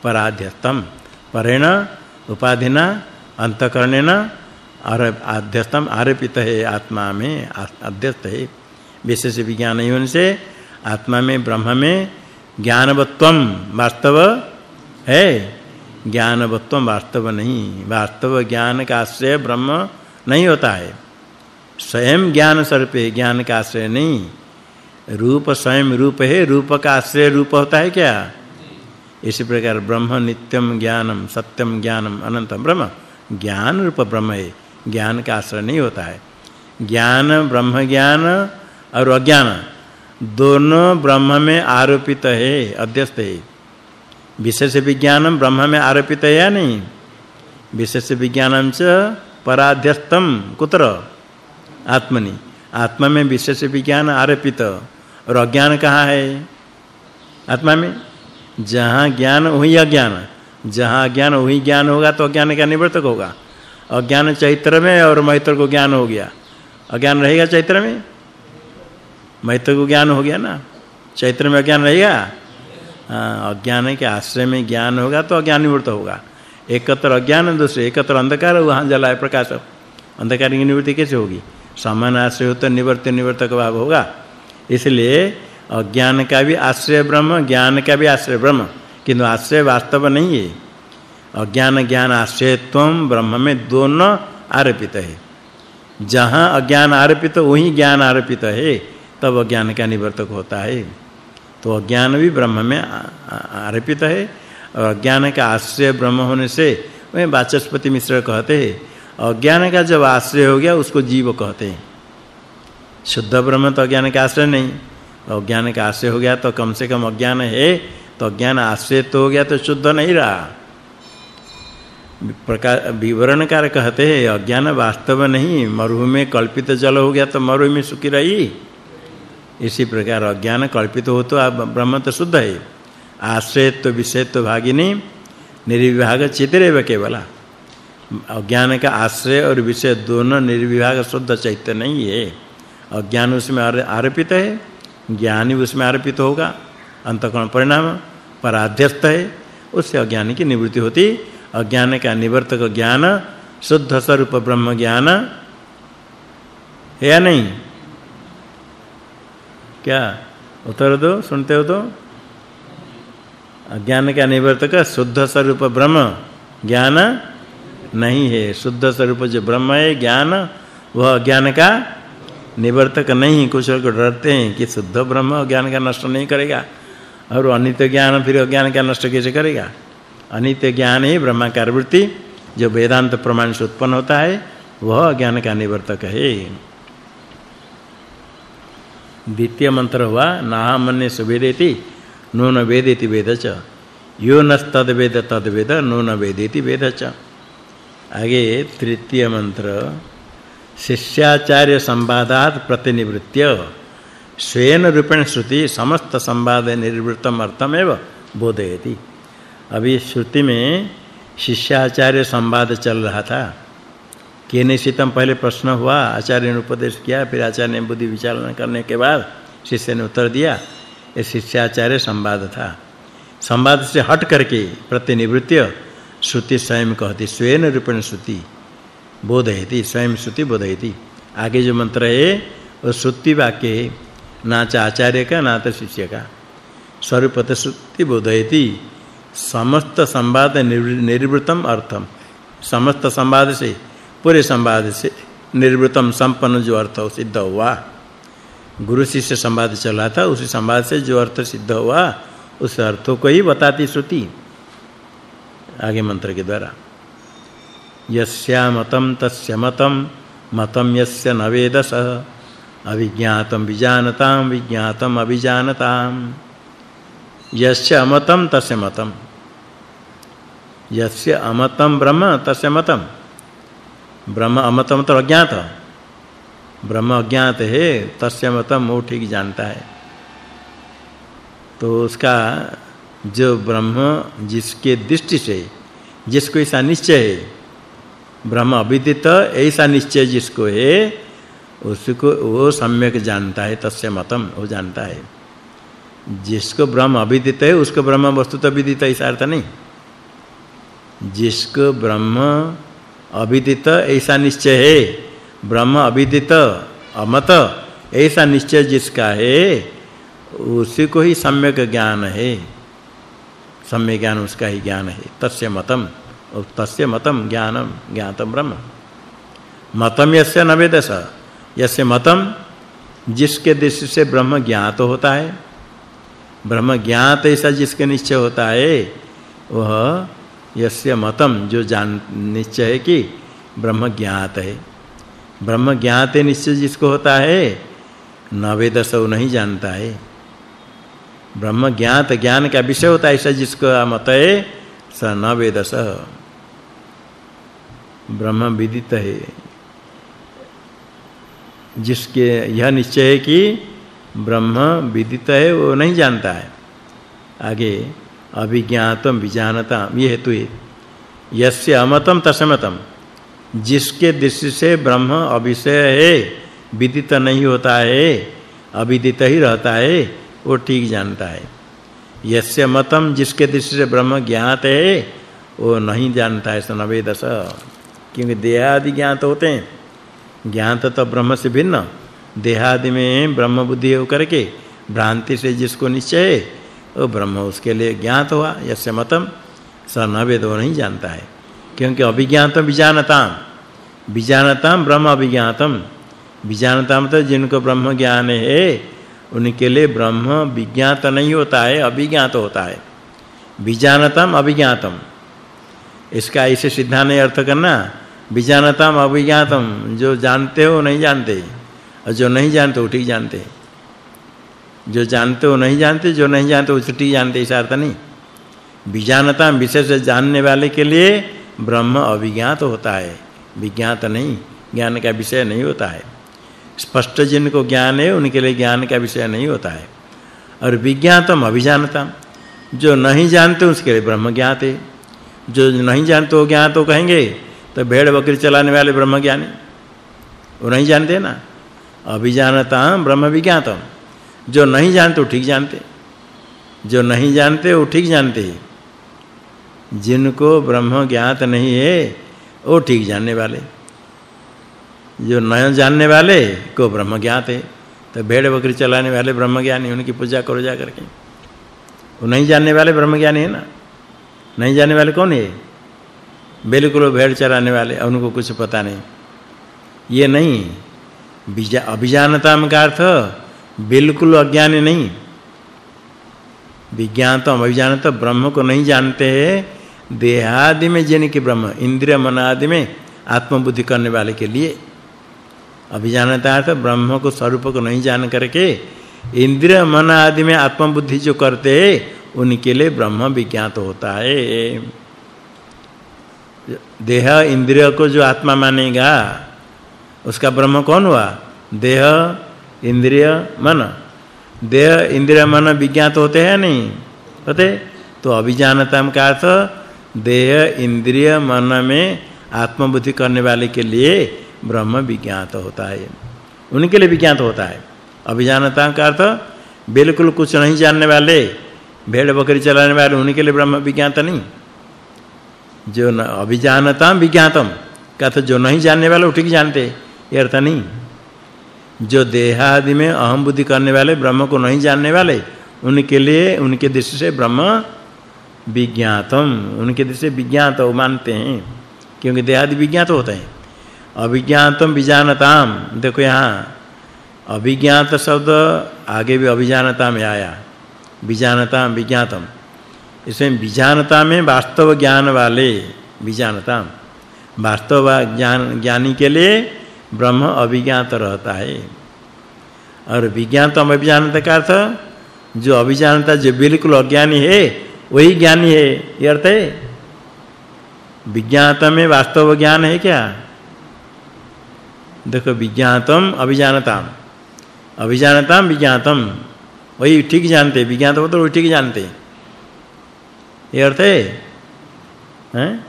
पराध्यस्थम। परेण, उपाधिना, अंतकरणेन आध्यस्थम, आरोपित है आत्मा में अध्यस्त है। विशेष विज्ञान होने से आत्मा में, ब्रह्म में ज्ञानवत्वम वास्तव है। ज्ञानवत्व वास्तव नहीं। वास्तव ज्ञान का आश्रय ब्रह्म नहीं होता है। स्वयं ज्ञान स्वरूप ज्ञान का आश्रय नहीं। रूप स्वयं रूप है, रूप का आश्रय रूप होता है क्या? इसी प्रकार ब्रह्म नित्यम ज्ञानम सत्यम ज्ञानम, अनंतम ब्रह्म। ज्ञान रूप ब्रह्म है, ज्ञान का आश्रय नहीं होता है। ज्ञान ब्रह्म ज्ञान और अज्ञान, दोनों ब्रह्म में आरोपित है, अध्यस्त है। विशेष विज्ञानम ब्रह्म में आरोपित है या नहीं। विशेष विज्ञानम च पराध्यस्तम कुत्र? आत्मनि। आत्मा में विशेष विज्ञान आरोपित। और अज्ञान कहाँ है? आत्मा में जहाँ ज्ञान, वही अज्ञान। जहाँ ज्ञान वही ज्ञान होगा तो अज्ञान का निवर्तक होगा। अज्ञान चैत्र में और मैत्र को ज्ञान हो गया। अज्ञान रहेगा चैत्र में? मैत्र को ज्ञान हो गया ना? चैत्र में अज्ञान रहेगा? अज्ञान के आश्रय में ज्ञान होगा तो अज्ञान निवृत्त होगा। एकत्र अज्ञान दूसरे एकत्र अंधकार वहाँ जलाए प्रकाश अंधकार की निवृत्ति कैसे होगी? समान आश्रय हो तो निवर्त निवर्तक भाव होगा। इसलिए अज्ञान का भी आश्रय ब्रह्म, ज्ञान का भी आश्रय ब्रह्म। किंतु आश्रय वास्तव नहीं है। अज्ञान, ज्ञान आश्रयत्व ब्रह्म में दोनों आरोपित है। जहाँ अज्ञान आरोपित, वही ज्ञान आरोपित है, तब अज्ञान का निवर्तक होता है। तो अज्ञान भी ब्रह्म में आरोपित है। और अज्ञान का आश्रय ब्रह्म होने से वह वाचस्पति मिश्र कहते हैं। अज्ञान का जब आश्रय हो गया, उसको जीव कहते हैं। शुद्ध ब्रह्म तो अज्ञान का आश्रय नहीं। अज्ञान का आश्रय हो गया तो कम से कम अज्ञान है। तो अज्ञान आश्रय तो हो गया तो शुद्ध नहीं रहा। प्रकार, विवरणकार कहते हैं, अज्ञान वास्तव नहीं। मरुभूमि में कल्पित जल हो गया तो मरुभूमि में सुखी रही। इसी प्रकार अज्ञान कल्पित हो तो ब्रह्म तो शुद्ध है। आश्रयत्व, विषयत्व भागिनी निर्विभाग चितरेव केवला। अज्ञान का आश्रय और विषय दोनों निर्विभाग शुद्ध चैत्य नहीं है। अज्ञान उसमें आरोपित है। ज्ञानी उसमें आरोपित होगा। अंतकरण परिणाम पराध्यस्त है। उससे अज्ञान की निवृत्ति होती। अज्ञान का निवर्तक ज्ञान, शुद्ध स्वरूप ब्रह्म ज्ञान। है या नहीं? क्या? उत्तर दो, सुनते हो तो? अज्ञान का निवर्तक, शुद्ध स्वरूप ब्रह्म। ज्ञान नहीं है। शुद्ध स्वरूप जो ब्रह्म है, ज्ञान, वह अज्ञान का निवर्तक नहीं। कुछ लोग डरते हैं कि शुद्ध ब्रह्म ज्ञान का नष्ट नहीं करेगा। और अनित्य ज्ञान, फिर अज्ञान का नष्ट कैसे करेगा? अनित्य ज्ञान ही ब्रह्माकार वृत्ति, जो वेदांत प्रमाण से उत्पन्न होता है, वह अज्ञान का निवर्तक है। द्वितीय मंत्र हुआ, नाहमन्य सुवेदेति नून वेदेति वेद च यो नस्तद वेद तद वेद, नून वेदेति वेद च आगे तृतीय मंत्र, शिष्याचार्य संवादात प्रतिनिवृत्य, स्वेन रूपेण श्रुति समस्त संवाद निर्वृत्तम अर्थमेव बोधयति। अभी श्रुति में शिष्याचार्य संवाद चल रहा था। केने शीतम पहले प्रश्न हुआ, आचार्य ने उपदेश किया, फिर आचार्य ने बुद्धि विचार करने के बाद शिष्य ने उत्तर दिया, ये शिष्याचार्य संवाद था। संवाद से हट करके प्रतिनिवृत्य श्रुति स्वयं कहती स्वयं रूपेण श्रुति, बोधयति, स्वयं श्रुति बोधयति। आगे जो मंत्र है, वो श्रुति वाक्य है, ना आचार्य का, ना तो शिष्य का। स्वरूपत श्रुति बोधयति। समस्त संवाद निर्वृतम अर्थम। समस्त संवाद से पूरे संवाद से निर्वृतम संपन्न जो अर्थ सिद्ध हुआ। गुरु शिष्य संवाद चला था, उसी संवाद से जो अर्थ सिद्ध हुआ, उस अर्थों को ही बताती श्रुति। आगे मंत्र के द्वारा। यस्यामतम तस्य मतम मतम यस्य नवेदस अभिज्ञातम विजानताम विज्ञातम अभिजानताम यस्य अमतम तस्य यस्य ब्रह्म तस्य मतम ब्रह्म अमतम तो अज्ञात। ब्रह्म अज्ञात है, तस्य मतम वो ठीक जानता है। तो उसका जो ब्रह्म जिसके दृष्टि से, जिसको ऐसा निश्चय है, ब्रह्म अविदित, ऐसा निश्चय जिसको है, उसको वो सम्यक जानता है, तस्य मतम वो जानता है। जिसको ब्रह्म अविदित है, उसको ब्रह्म वस्तु तो विदित ऐसा अर्थ नहीं। जिसको ब्रह्म अविदित ऐसा निश्चय है। ब्रह्म अविदित अमत, ऐसा निश्चय जिसका है, उसी को ही सम्यक ज्ञान है। सम्यक ज्ञान उसका ही ज्ञान है। तस्य मतम तस्य मतम, ज्ञानम, ज्ञातम ब्रह्म। मतम यस्य नवेदस यस्य मतम जिसके दृष्टि से ब्रह्म ज्ञात होता है। ब्रह्म ज्ञात ऐसा जिसके निश्चय होता है, वह यस्य मतम, जो जान निश्चय कि ब्रह्म ज्ञात है। ब्रह्म ज्ञात है निश्चय जिसको होता है, नवेद सौ नहीं जानता है। ब्रह्म ज्ञात ज्ञान का विषय होता है ऐसा जिसको मत है, स नवेद स। ब्रह्म विदित है। जिसके यह निश्चय है कि ब्रह्म विदित है, वो नहीं जानता है। आगे अभिज्ञातम विजानता ये हेतु है। यस्य अमतम तसमतम, जिसके दृष्टि से ब्रह्म अविषय है, विदित नहीं होता है, अविदित ही रहता है, वो ठीक जानता है। यस्य मतम जिसके दृष्टि से ब्रह्म ज्ञात है, वो नहीं जानता है, सनवेदस। क्योंकि देहादि ज्ञात होते हैं। ज्ञात तो ब्रह्म से भिन्न। देहादि में ब्रह्म बुद्धि होकर के, भ्रांति से जिसको निश्चय है वो ब्रह्म, उसके लिए ज्ञात हुआ, यस्य मतम स न वेद नहीं जानता है। क्योंकि अभिज्ञात विजानताम। विजानताम ब्रह्म अभिज्ञातम। विजानताम तो जिनको ब्रह्म ज्ञान है, उनके लिए ब्रह्म विज्ञात नहीं होता है, अभिज्ञात होता है। विजानतम अभिज्ञातम। इसका ऐसे सिद्धांत अर्थ करना। विजानतम अभिज्ञातम। जो जानते हो, नहीं जानते। और जो नहीं जानते, वो ठीक जानते जो जानते हो, नहीं जानते, जो नहीं जानते, वो ठीक जानते ऐसा अर्थ नहीं। विजानता विशेष जानने वाले के लिए ब्रह्म अभिज्ञात होता है। विज्ञात नहीं, ज्ञान का विषय नहीं होता है। स्पष्ट जिनको ज्ञान है, उनके लिए ज्ञान का विषय नहीं होता है। और विज्ञातम अभिजानतम जो नहीं जानते, उसके लिए ब्रह्म ज्ञात है। जो नहीं जानते, वो ज्ञात तो कहेंगे तो भेड़ बकरी चलाने वाले ब्रह्म ज्ञानी। वो नहीं जानते ना। अभिजानता ब्रह्म विज्ञातम। जो नहीं जानते वो ठीक जानते, जो नहीं जानते वो ठीक जानते। जिनको ब्रह्म ज्ञात नहीं है, वो ठीक जानने वाले। जो न जानने वाले, को ब्रह्म ज्ञात है। तो भेड़ बकरी चलाने वाले ब्रह्म ज्ञानी, उनकी पूजा करो जा करके। वो नहीं जानने वाले ब्रह्म ज्ञानी है ना? नहीं जानने वाले कौन है? बिल्कुल भेड़ चराने वाले उनको कुछ पता नहीं। ये नहीं अभिजानता का अर्थ बिल्कुल अज्ञानी नहीं विज्ञान तो ब्रह्म को नहीं जानते देहादि में जिनके ब्रह्म, इंद्रिय मन आदि में आत्मबुद्धि करने वाले के लिए। अभिजानता अर्थ ब्रह्म को, स्वरूप को नहीं जान करके। इंद्रिय मन आदि में आत्मबुद्धि जो करते उनके लिए ब्रह्म विज्ञात होता है। देह इंद्रिय को जो आत्मा मानेगा, उसका ब्रह्म कौन हुआ? देह इंद्रिय मन। देह इंद्रिय मन विज्ञात होते हैं नहीं? होते तो अभिजानता का अर्थ, देह इंद्रिय मन में आत्मबुद्धि करने वाले के लिए ब्रह्म विज्ञात होता है। उनके लिए विज्ञात होता है। अभिजानता का अर्थ, बिल्कुल कुछ नहीं जानने वाले, भेड़ बकरी चलाने वाले, उनके लिए ब्रह्म विज्ञात नहीं। जो अभिजानता विज्ञातम, का तो जो नहीं जानने वाले ठीक जानते, ये अर्थ नहीं। जो देहादि में अहम बुद्धि करने वाले, ब्रह्म को नहीं जानने वाले, उनके लिए, उनके दृष्टि से ब्रह्म विज्ञातम। उनके दृष्टि से विज्ञात मानते हैं, क्योंकि देहादि विज्ञात होते हैं। अभिज्ञातम विजानताम, देखो यहाँ अभिज्ञात शब्द आगे भी अभिजानता में आया। विजानता विज्ञातम। इसमें विजानता में वास्तव ज्ञान वाले विजानता वास्तव ज्ञान, ज्ञानी के लिए ब्रह्म अभिज्ञात रहता है। और विज्ञातम अभिजानता का अर्थ जो अभिजानता जो बिल्कुल अज्ञानी है, वही ज्ञानी है, ये अर्थ है। विज्ञात में वास्तव ज्ञान है क्या? देखो विज्ञातम अभिजानताम। अभिजानताम विज्ञातम वही ठीक जानते विज्ञात तो वही ठीक जानते। ये अर्थ है। हैं?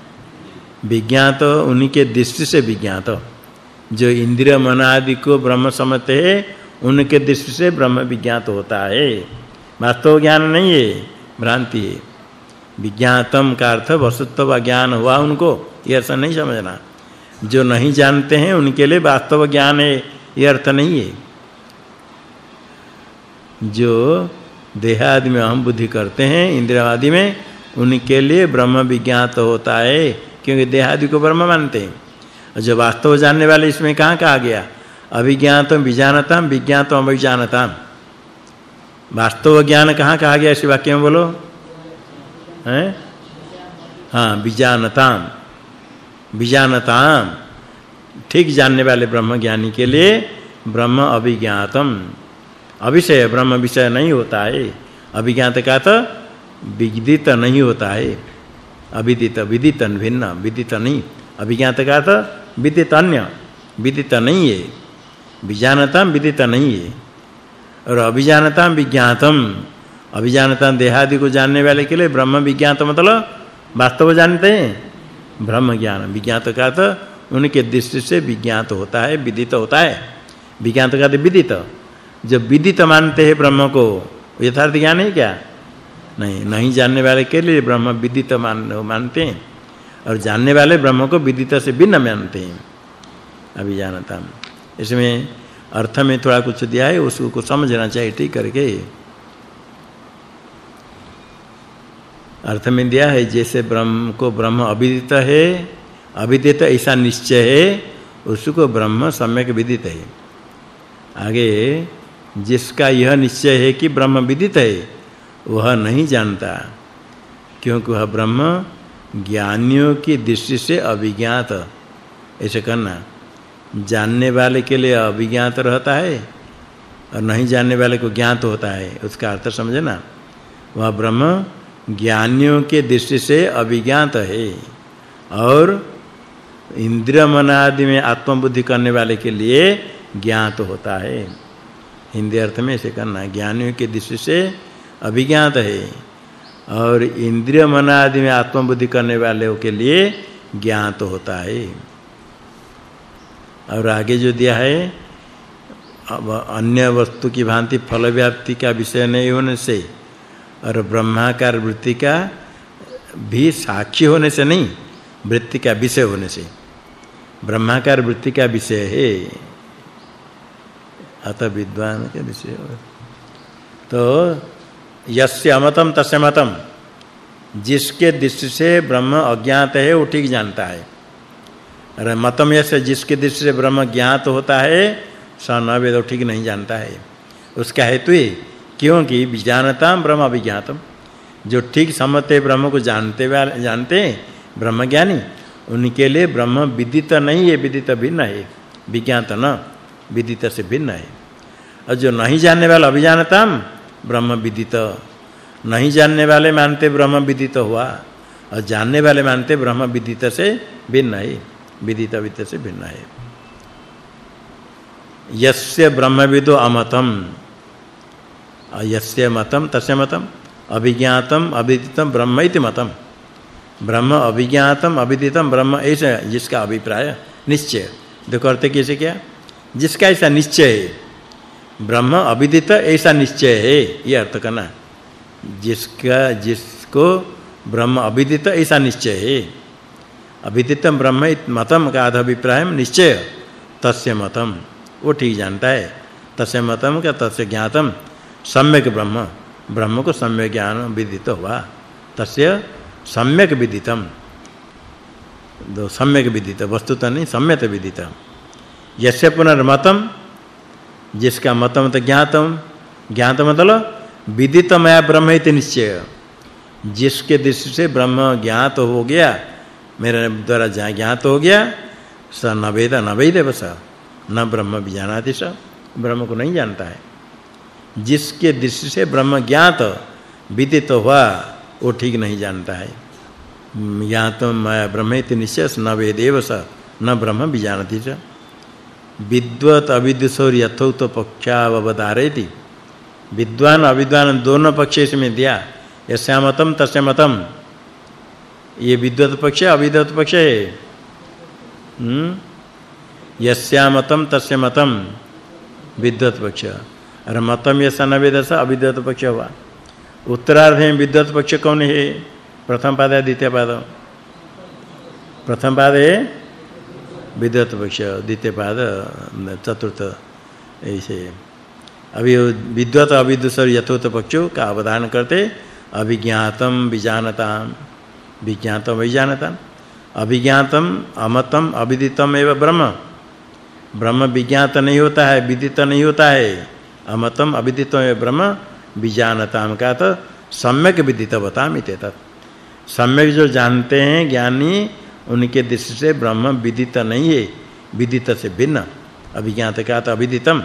विज्ञात उन्हीं के दृष्टि से विज्ञात जो इंद्रिय मन आदि को ब्रह्म समझते हैं, उनके दृष्टि से ब्रह्म विज्ञात होता है। वास्तव ज्ञान नहीं है, भ्रांति है। विज्ञातम का अर्थ वस्तुत्व ज्ञान हुआ उनको, ये ऐसा नहीं समझना। जो नहीं जानते हैं, उनके लिए वास्तव ज्ञान है, ये अर्थ नहीं है। जो देह आदि में अहम बुद्धि करते हैं इंद्रिय आदि में, उनके लिए ब्रह्म विज्ञात होता है, क्योंकि देह आदि को ब्रह्म मानते हैं। जो वास्तव जानने वाले इसमें कहाँ कहा गया? अभिज्ञातम विजानताम, विज्ञातम अभिजानताम। वास्तव ज्ञान कहाँ कहा गया इसी वाक्य में बोलो? हैं? हाँ विजानताम। विजानताम। ठीक जानने वाले ब्रह्म ज्ञानी के लिए ब्रह्म अभिज्ञातम। अभिषय ब्रह्म विषय नहीं होता है। अभिज्ञात का तो विदित नहीं होता है। अविदित, विदित भिन्न, विदित नहीं। अभिज्ञात का तो विदित अन्य विदित नहीं है। विजानता विदित नहीं है। और अभिजानता विज्ञातम। अभिजानता देहादि को जानने वाले के लिए ब्रह्म विज्ञात मतलब वास्तव जानते हैं। ब्रह्म ज्ञान। विज्ञात का तो उनके दृष्टि से विज्ञात होता है, विदित होता है। विज्ञात का तो विदित। जब विदित मानते हैं ब्रह्म को यथार्थ ज्ञान है क्या? नहीं नहीं जानने वाले के लिए ब्रह्म विदित मान, मानते हैं। और जानने वाले ब्रह्म को विदित से भिन्न मानते हैं। अभी जानता इसमें अर्थ में थोड़ा कुछ दिया है, उसको को समझना चाहिए, ठीक करके। अर्थ में दिया है, जैसे ब्रह्म को ब्रह्म अविदित है, अविदित ऐसा निश्चय है, उसको ब्रह्म सम्यक विदित है। आगे, जिसका यह निश्चय है कि ब्रह्म विदित है, वह नहीं जानता, क्योंकि वह ब्रह्म ज्ञानियों की दृष्टि से अभिज्ञात। ऐसे करना। जानने वाले के लिए अभिज्ञात रहता है और नहीं जानने वाले को ज्ञात होता है। उसका अर्थ समझे ना वह ब्रह्म ज्ञानियों के दृष्टि से अभिज्ञात है और इंद्रिय मन आदि में आत्मबुद्धि करने वाले के लिए ज्ञात होता है। हिंदी अर्थ में ऐसे करना। ज्ञानियों के दृष्टि से अभिज्ञात है। और इंद्रिय मन आदि में आत्मबुद्धि करने वाले के लिए ज्ञात होता है। और आगे जो दिया है, अब अन्य वस्तु की भांति फल व्याप्ति का विषय नहीं होने से और ब्रह्माकार वृत्ति का भी साक्षी होने से नहीं, वृत्ति का विषय होने से। ब्रह्माकार वृत्ति का विषय है। अत विद्वान के विषय। तो यस्य अमतम तस्य मतम जिसके दृष्टि से ब्रह्म अज्ञात है, वो ठीक जानता है। अरे मतम यस्य जिसके दृष्टि से ब्रह्म ज्ञात होता है स न वेद ठीक नहीं जानता है। उसका हेतु ही, क्योंकि विजानता ब्रह्म अभिज्ञातम। जो ठीक समझते ब्रह्म को जानते जानते ब्रह्म ज्ञानी, उनके लिए ब्रह्म विदित नहीं है, विदित भिन्न है। विज्ञात न, विदित से भिन्न है। और जो नहीं जानने वाला अभिजानता ब्रह्म विदित। नहीं जानने वाले मानते ब्रह्म विदित हुआ, और जानने वाले मानते ब्रह्म विदित से भिन्न है, विदित विदित से भिन्न है। यस्य ब्रह्मविदो अमतम। यस्य मतम तस्य मतम अभिज्ञातम, अविदितम, ब्रह्म इति मतम ब्रह्म अभिज्ञातम, अविदितम, ब्रह्म, ऐसा जिसका अभिप्राय निश्चय। देखो अर्थ कैसे क्या? जिसका ऐसा निश्चय है ब्रह्म अविदित ऐसा निश्चय है, ये अर्थ करना जिसका, जिसको ब्रह्म अविदित ऐसा निश्चय है। अविदितम ब्रह्म मतम का अभिप्राय निश्चय। तस्य मतम, वो ठीक जानता है। तस्य मतम का तस्य ज्ञातम, सम्यक ब्रह्म। ब्रह्म को सम्यक ज्ञान विदित हुआ। तस्य सम्यक विदितम। दो, सम्यक विदित, वस्तुतः नहीं सम्यक विदित यस्य पुनर्मतम जिसका मतम तो ज्ञातम ज्ञात मतलब विदितमया ब्रह्म इति निश्चय। जिसके दृष्टि से ब्रह्म ज्ञात हो गया, मेरे द्वारा ज्ञात हो गया, स नवेद नवेद बस न ब्रह्म विजानाति स, ब्रह्म को नहीं जानता है। जिसके दृष्टि से ब्रह्म ज्ञात, विदित हुआ, वो ठीक नहीं जानता है। ज्ञातम ब्रह्मेति निश्चय न वेदेव स, न ब्रह्म विजानति च विद्वत अविद्वसोर यथोक्त पक्षावतारेति विद्वान, अविद्वान दोनों पक्ष इसमें दिया। यस्यामतम तस्यामतम ये विद्वत पक्ष, अविद्वत पक्ष। है हम्म यस्यामतम तस्यामतम विद्वत पक्ष। और मतम यसा नवेदस अविद्वत पक्ष हुआ उत्तरार्ध में विद्वत पक्ष कौन है? प्रथम पाद है द्वितीय पाद। प्रथम पाद है विद्वत पक्ष द्वितीय पाद चतुर्थ, ऐसे। अभी विद्वत अविद्वसर यथोत पक्षों का अवधान करते, अभिज्ञातम विजानता विज्ञातम विजानता अभिज्ञातम, अमतम, अविदितम एव ब्रह्म। ब्रह्म विज्ञात नहीं होता है, विदित नहीं होता है। अमतम अविदित ब्रह्म, विजानताम का तो सम्यक विदित बतामि तत्। सम्यक जो जानते हैं, ज्ञानी उनके दृष्टि से ब्रह्म विदित नहीं है, विदित से भिन्न। अभिज्ञात का तो अविदितम,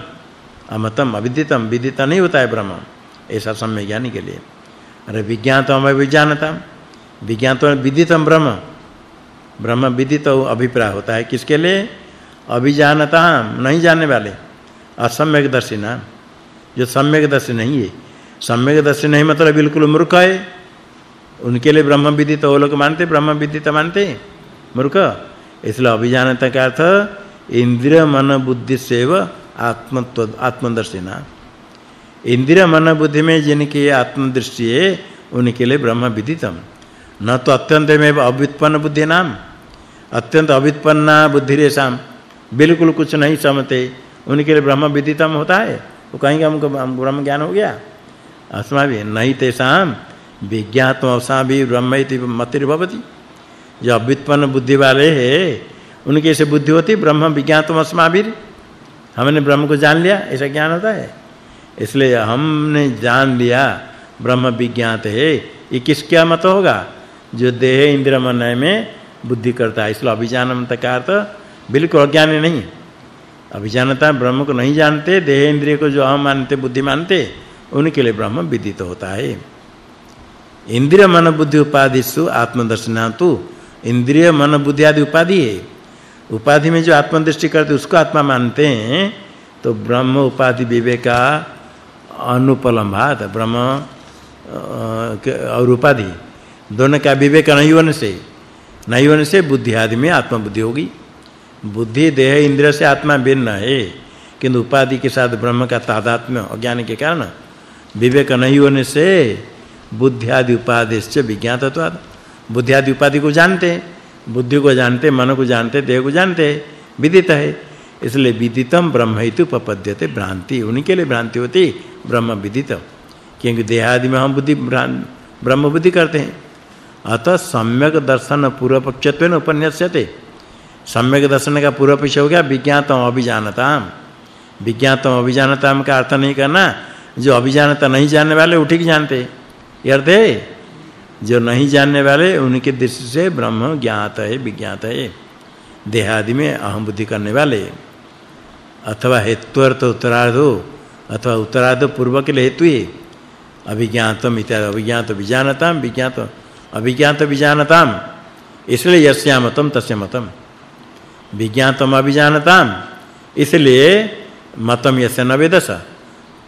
अमतम, अविदितम, विदित नहीं होता है ब्रह्म। ऐसा सम्यक ज्ञानी के लिए। अरे विज्ञातम अभिज्ञानता विज्ञातम विदितम ब्रह्म। ब्रह्म विदित अभिप्राय होता है किसके लिए? अभिजानता, नहीं जानने वाले। असम्यक दर्शी ना। जो सम्यक दर्शी नहीं है सम्यक दर्शी नहीं मतलब बिल्कुल मूर्ख है। उनके लिए ब्रह्म विदित वो लोग मानते, ब्रह्म विदित मानते। मूर्ख इसलिए अभिजानता का अर्थ इंद्रिय मन बुद्धि सेव आत्मत्व आत्मदर्शिना। इंद्रिय मन बुद्धि में जिनकी आत्मदृष्टि है, उनके लिए ब्रह्म विदितम। न तो अत्यंत में अव्युत्पन्न बुद्धि नाम। अत्यंत अव्युत्पन्ना बुद्धि रेशाम बिल्कुल कुछ नहीं समझते उनके लिए ब्रह्म विदितम होता है। वो कहेंगे, हमको ब्रह्म ज्ञान हो गया। अस्मा भी नहीं तेषाम विज्ञातम अवसा भी ब्रह्म इति मतिर्भवति। जो अव्युत्पन्न बुद्धि वाले हैं, उनके से बुद्धि होती, ब्रह्म विज्ञातम अस्माभिर। हमने ब्रह्म को जान लिया, ऐसा ज्ञान होता है। इसलिए हमने जान लिया, ब्रह्म विज्ञात है, ये किसका मत होगा? जो देह इंद्र मन में बुद्धि करता है। इसलिए अभिजानमत का अर्थ बिल्कुल अज्ञानी नहीं अभिजानता ब्रह्म को नहीं जानते, देह इंद्रिय को जो हम मानते, बुद्धि मानते, उनके लिए ब्रह्म विदित तो होता है। इंद्रिय मन बुद्धि उपाधिसु आत्मदर्शनातु इंद्रिय, मन, बुद्धि आदि उपाधि है। उपाधि में जो आत्मदृष्टि करते उसको आत्मा मानते हैं तो ब्रह्म उपाधि विवेक विवेका अनुपलम्भात, ब्रह्म और उपाधि। दोनों का विवेक नहीं होने से नहीं होने से बुद्धि आदि में आत्मबुद्धि होगी। बुद्धि, देह, इंद्रिय से आत्मा भिन्न है, किंतु उपाधि के साथ ब्रह्म का तादात्म्य, अज्ञान के कारण, विवेक नहीं होने से बुद्धि आदि उपादेश विज्ञातत्वाद बुद्धि आदि उपाधि को जानते हैं, बुद्धि को जानते मन को जानते देह को जानते विदित है। इसलिए विदितम ब्रह्म हेतु उपपद्यते भ्रांति, उनके लिए भ्रांति होती ब्रह्म विदित। क्योंकि देह आदि में हम बुद्धि ब्रह्म बुद्धि करते हैं। अतः सम्यक दर्शन पूर्व पक्षत्वेन उपन्यास्यते। सम्यक दर्शन का पूर्व पक्ष हो गया विज्ञातम अभिजानताम। विज्ञातम अभिजानताम का अर्थ नहीं करना, जो अभिजानता नहीं जानने वाले उठिक जानते ये अर्थ है? जो नहीं जानने वाले, उनके दृष्टि से ब्रह्म ज्ञात है, विज्ञात है। देहादि में अहम बुद्धि करने वाले। अथवा हेत्वर्थ उत्तरार्धो, अथवा उत्तरार्ध पूर्व के लिए हेतु है। अभिज्ञातम इत्यादि, अभिज्ञात विजानताम, विज्ञात, अभिज्ञात विजानताम। इसलिए यस्यामतम तस्यमतम। विज्ञातम अभिजानताम। इसलिए मतम यस्य नवेदस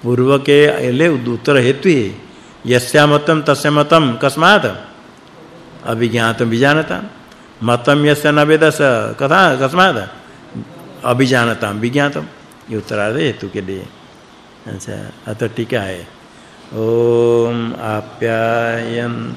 पूर्व के ले उत्तर हेतु है। यस्यामतम तस्यमतम कस्मात्? अभिज्ञात विजानताम। मतम यस्य न वेदस, कथा, कस्मात्? अभिजानता विज्ञातम। ये उत्तरार्ध हेतु के लिए। अच्छा अतः टीका है। ओम आप्यायन